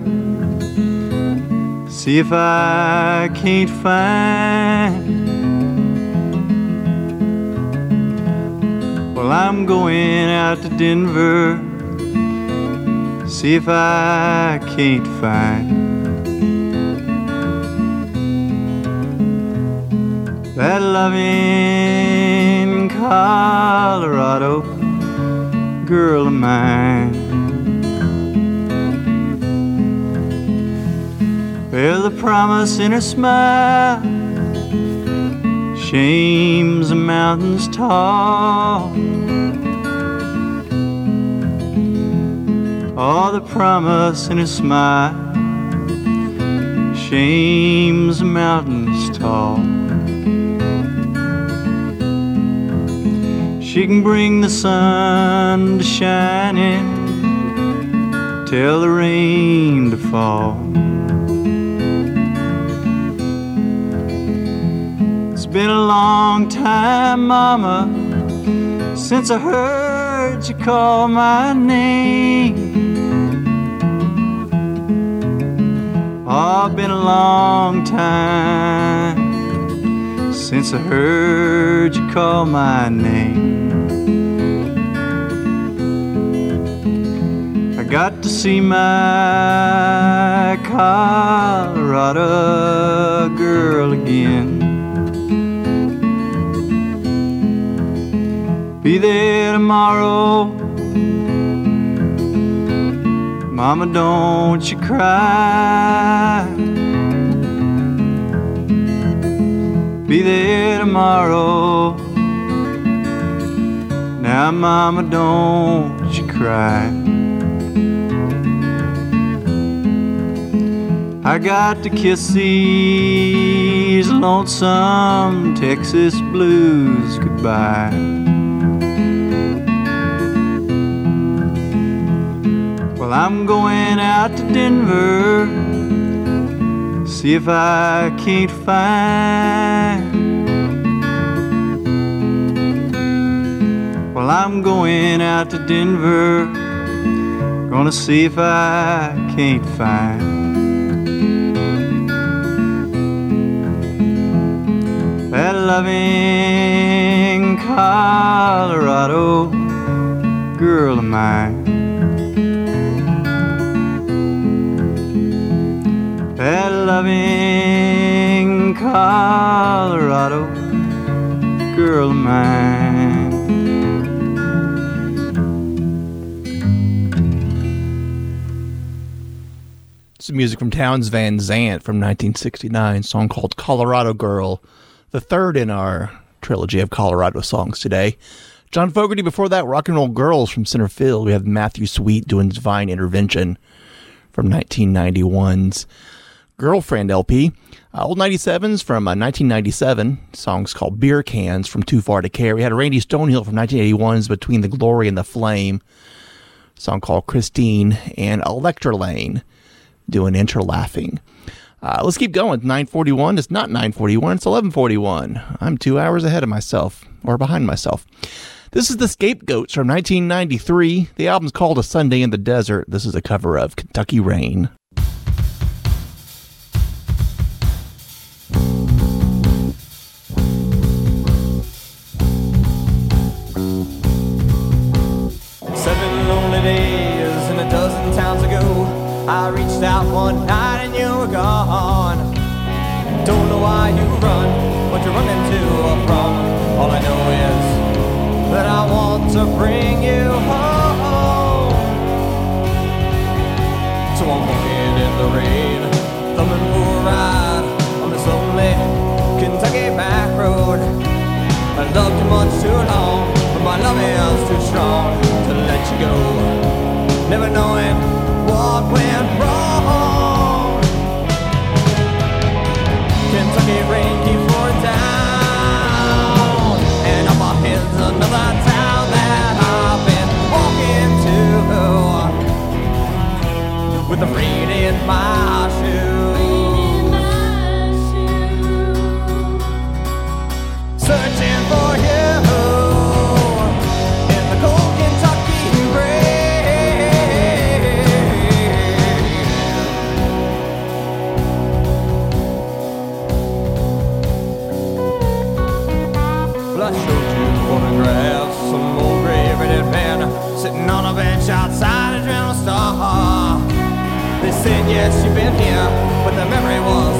See if I can't find. Well, I'm going out to Denver. See if I can't find. That loving Colorado girl of mine. Well, the promise in her smile shames the mountains tall. Oh, the promise in her smile shames the mountains tall. She can bring the sun to shine in, tell the rain to fall. Been a long time, Mama, since I heard you call my name. Oh, been a long time since I heard you call my name. I got to see my Colorado girl again. Be there tomorrow. Mama, don't you cry. Be there tomorrow. Now, Mama, don't you cry. I got to kiss these lonesome Texas blues goodbye. I'm going out to Denver, see if I can't find. Well, I'm going out to Denver, gonna see if I can't find. that loving Colorado girl of mine. That loving Colorado girl of mine. Some music from Townes Van Zandt from 1969, song called Colorado Girl, the third in our trilogy of Colorado songs today. John Fogerty before that, Rock and Roll Girls from Center Field. We have Matthew Sweet doing Divine Intervention from 1991's Girlfriend LP. Uh, Old 97s from uh, 1997, songs called Beer Cans from Too Far to Care. We had Randy Stonehill from 1981's Between the Glory and the Flame, song called Christine, and Electrelane doing Enter Laughing. Uh, let's keep going. 941. It's not 941. It's 1141. I'm two hours ahead of myself or behind myself. This is the Scapegoats from 1993. The album's called A Sunday in the Desert. This is a cover of Kentucky Rain. Out one night and you were gone. Don't know why you run, what you're running to or from. All I know is that I want to bring you home. So I'm walking in the rain, thumbing for a ride on this lonely Kentucky back road. I loved you much too long, but my love is too strong to let you go. Never knowing with the rain in yes, you've been here, but the memory wasn't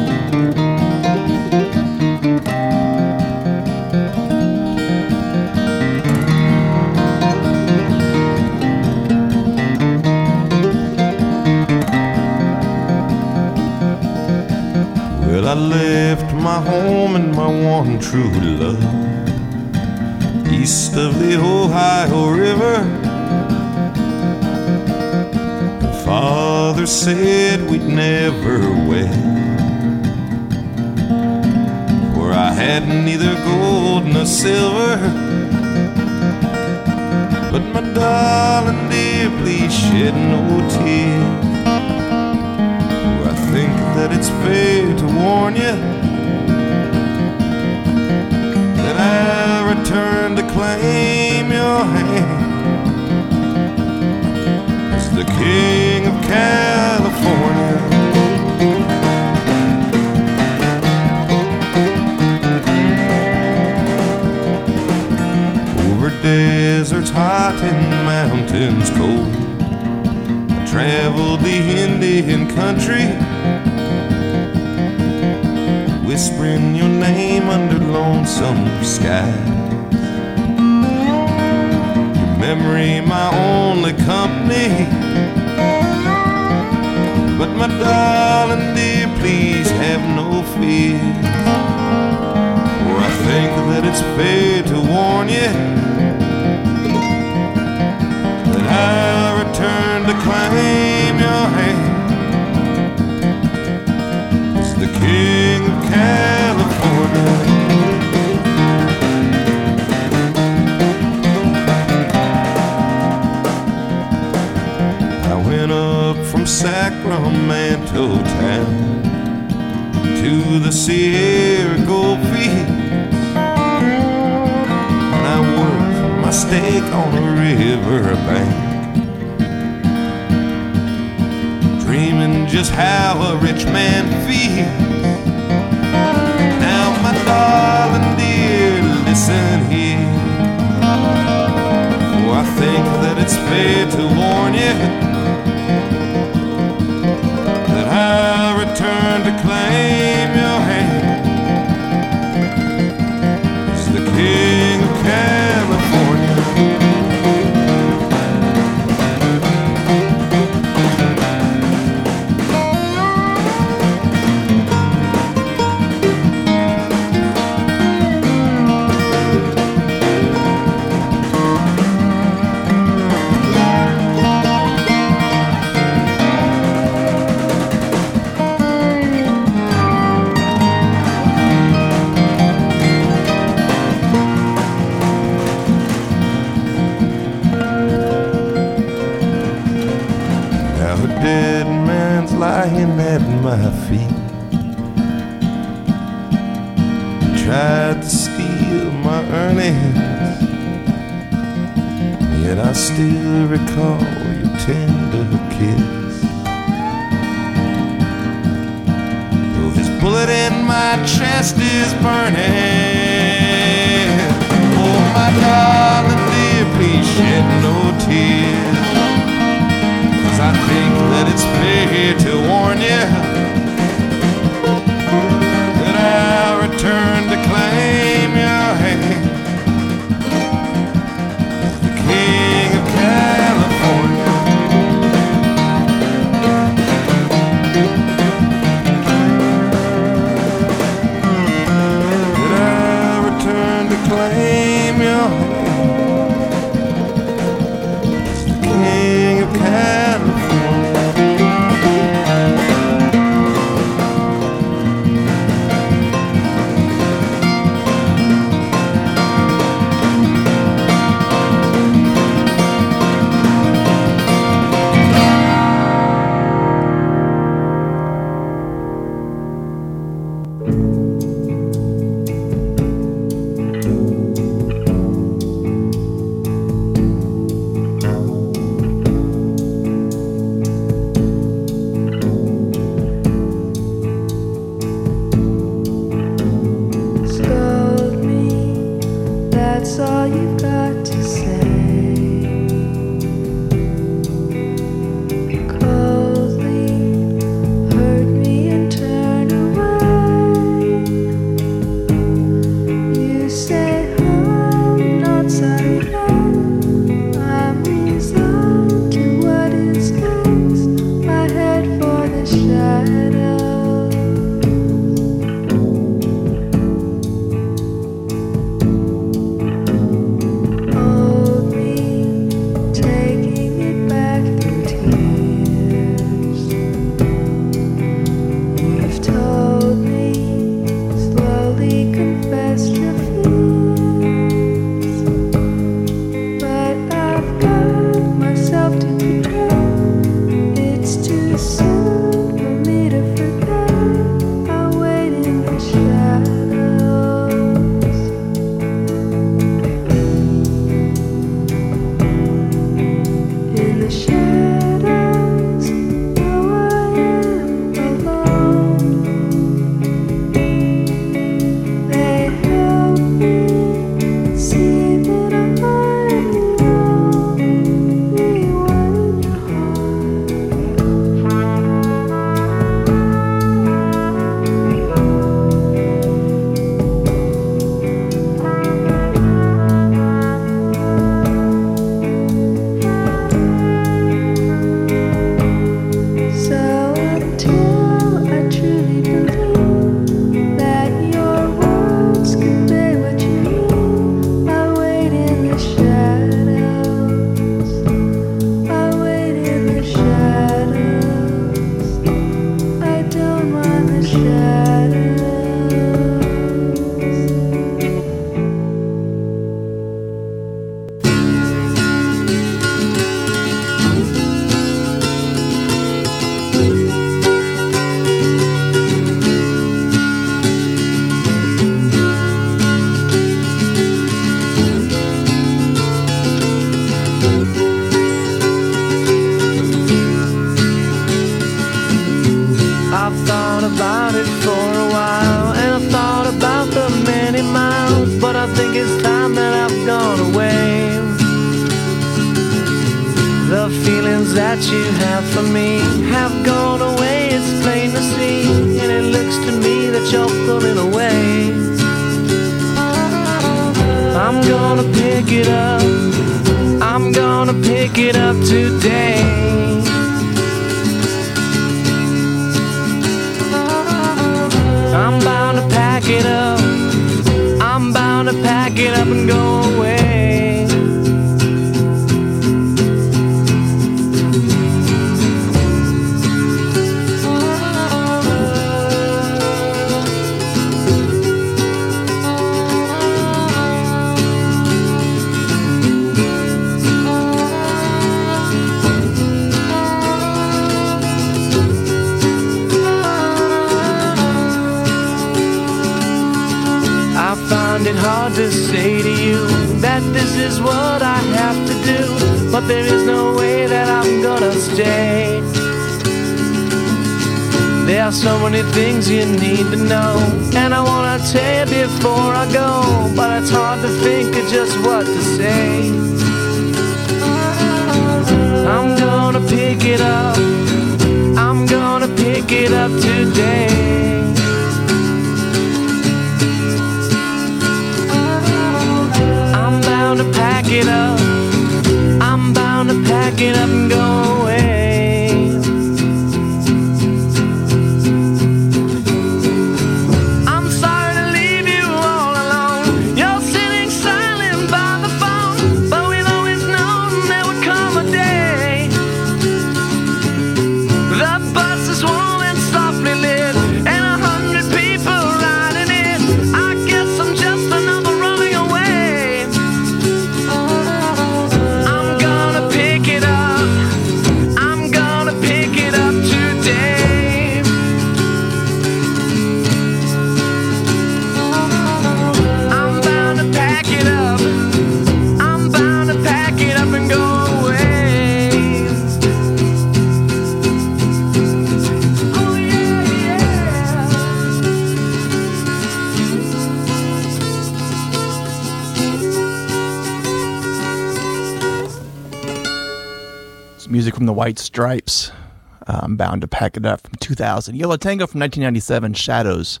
Up from 2000. Yo La Tengo from 1997. Shadows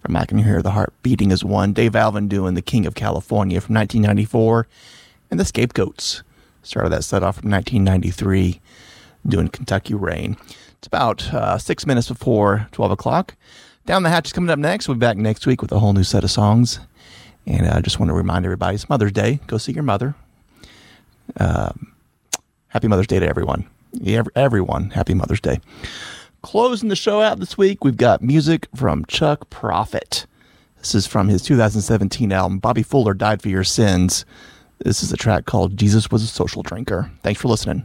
from I Can Hear the Heart Beating as One. Dave Alvin doing The King of California from 1994. And The Scapegoats started that set off from 1993 doing Kentucky Rain. It's about uh, six minutes before 12 o'clock. Down the Hatch is coming up next. We'll be back next week with a whole new set of songs. And I uh, just want to remind everybody it's Mother's Day. Go see your mother. Um, happy Mother's Day to everyone. Everyone, happy Mother's Day. Closing the show out this week, we've got music from Chuck Prophet. This is from his 2017 album, Bobby Fuller Died for Your Sins. This is a track called Jesus Was a Social Drinker. Thanks for listening.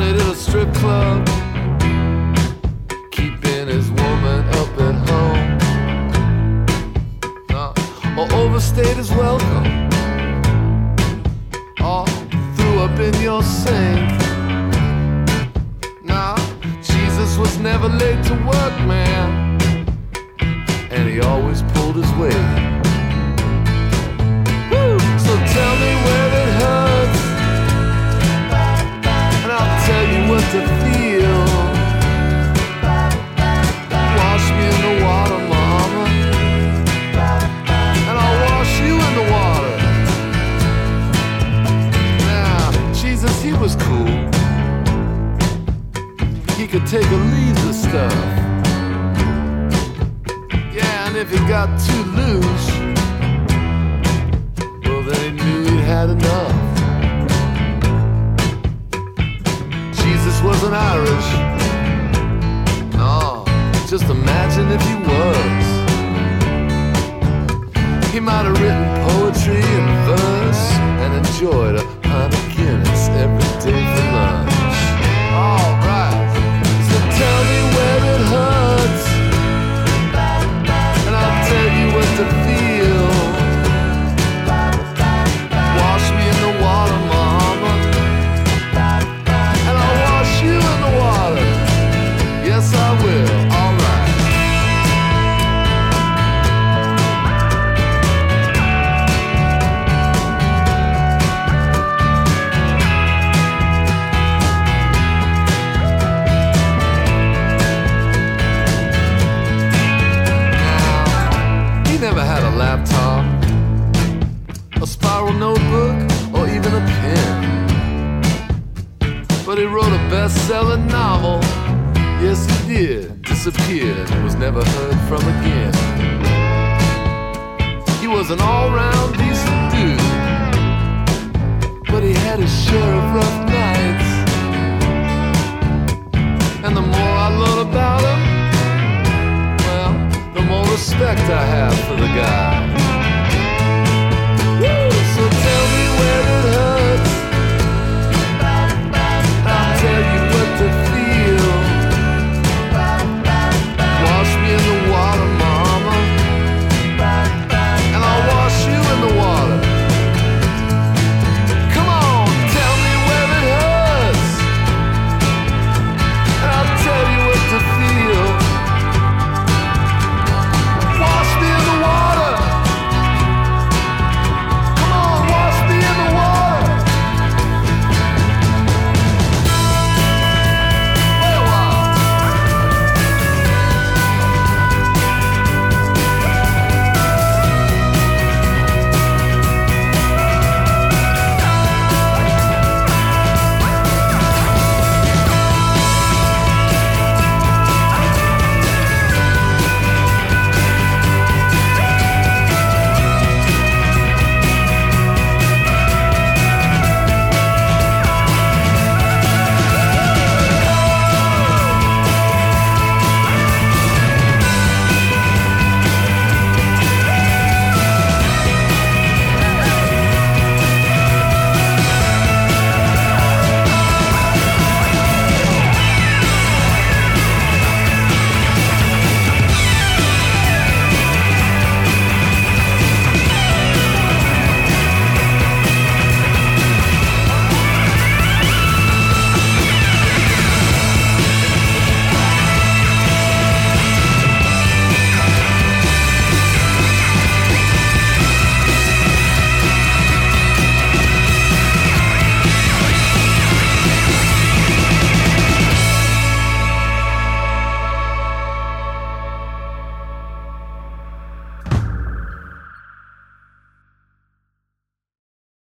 At a strip club, keeping his woman up at home. Uh, or overstayed his welcome, or threw up in your sink. Nah, Jesus was never late to work, man and he always pulled his weight. Woo! So tell me where could take or leave the stuff. Yeah, and if he got too loose, well, then he knew he had enough. Jesus wasn't Irish. No, just imagine if he was. He might have written poetry and verse and enjoyed a pint of Guinness every day for lunch. Alright, so tell me where it hurts, and I'll tell you what to feel. Selling novel. Yes, he did. Disappeared and was never heard from again. He was an all round decent dude. But he had his share of rough nights. And the more I learn about him, well, the more respect I have for the guy.